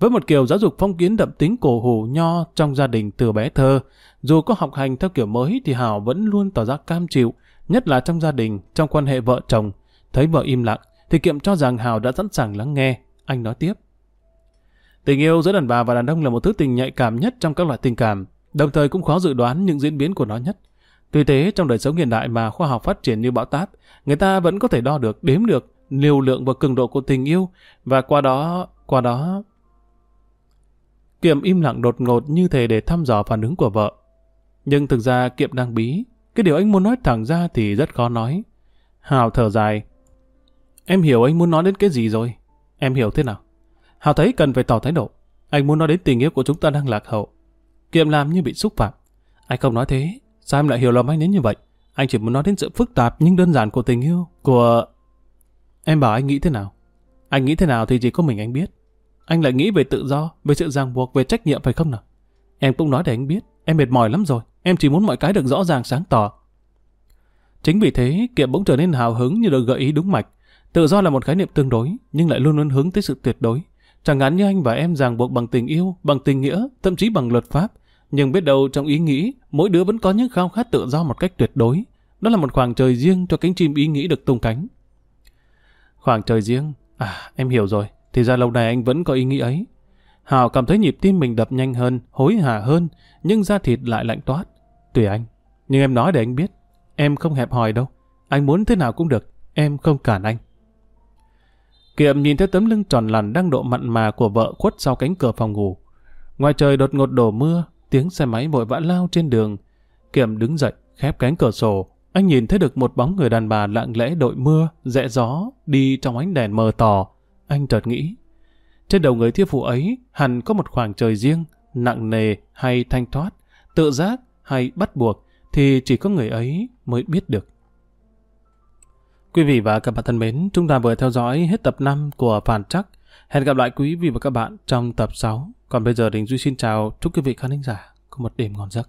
Với một kiểu giáo dục phong kiến đậm tính cổ hủ nho trong gia đình từ bé thơ, dù có học hành theo kiểu mới thì Hào vẫn luôn tỏ ra cam chịu, nhất là trong gia đình, trong quan hệ vợ chồng. Thấy vợ im lặng, thì Kiệm cho rằng Hào đã sẵn sàng lắng nghe. Anh nói tiếp. Tình yêu giữa đàn bà và đàn ông là một thứ tình nhạy cảm nhất trong các loại tình cảm, đồng thời cũng khó dự đoán những diễn biến của nó nhất. Tuy thế, trong đời sống hiện đại mà khoa học phát triển như bão táp, người ta vẫn có thể đo được, đếm được liều lượng và cường độ của tình yêu, và qua đó, qua đó... Kiệm im lặng đột ngột như thể để thăm dò phản ứng của vợ. Nhưng thực ra Kiệm đang bí, cái điều anh muốn nói thẳng ra thì rất khó nói. Hào thở dài. Em hiểu anh muốn nói đến cái gì rồi. Em hiểu thế nào? Hào thấy cần phải tỏ thái độ. Anh muốn nói đến tình yêu của chúng ta đang lạc hậu. Kiệm làm như bị xúc phạm. Anh không nói thế. Sao em lại hiểu lầm anh đến như vậy? Anh chỉ muốn nói đến sự phức tạp nhưng đơn giản của tình yêu. Của... Em bảo anh nghĩ thế nào? Anh nghĩ thế nào thì chỉ có mình anh biết. Anh lại nghĩ về tự do, về sự ràng buộc, về trách nhiệm phải không nào? Em cũng nói để anh biết. Em mệt mỏi lắm rồi. Em chỉ muốn mọi cái được rõ ràng sáng tỏ. Chính vì thế, Kiệm bỗng trở nên hào hứng như được gợi ý đúng mạch. Tự do là một khái niệm tương đối, nhưng lại luôn luôn hướng tới sự tuyệt đối. Chẳng hạn như anh và em ràng buộc bằng tình yêu, bằng tình nghĩa, thậm chí bằng luật pháp. Nhưng biết đâu trong ý nghĩ, mỗi đứa vẫn có những khao khát tự do một cách tuyệt đối. Đó là một khoảng trời riêng cho cánh chim ý nghĩ được tung cánh. Khoảng trời riêng? À, em hiểu rồi. Thì ra lâu nay anh vẫn có ý nghĩ ấy. Hảo cảm thấy nhịp tim mình đập nhanh hơn, hối hả hơn, nhưng da thịt lại lạnh toát. Tùy anh. Nhưng em nói để anh biết. Em không hẹp hòi đâu. Anh muốn thế nào cũng được. Em không cản anh. Kiệm nhìn thấy tấm lưng tròn lằn đang độ mặn mà của vợ khuất sau cánh cửa phòng ngủ. Ngoài trời đột ngột đổ mưa, tiếng xe máy vội vã lao trên đường. Kiệm đứng dậy, khép cánh cửa sổ. Anh nhìn thấy được một bóng người đàn bà lặng lẽ đội mưa, rẽ gió, đi trong ánh đèn mờ tỏ. Anh chợt nghĩ, trên đầu người thiếp phụ ấy hẳn có một khoảng trời riêng, nặng nề hay thanh thoát, tự giác hay bắt buộc, thì chỉ có người ấy mới biết được. Quý vị và các bạn thân mến, chúng ta vừa theo dõi hết tập 5 của Phản Chắc. Hẹn gặp lại quý vị và các bạn trong tập 6. Còn bây giờ Đình Duy xin chào, chúc quý vị khán giả có một đêm ngon giấc.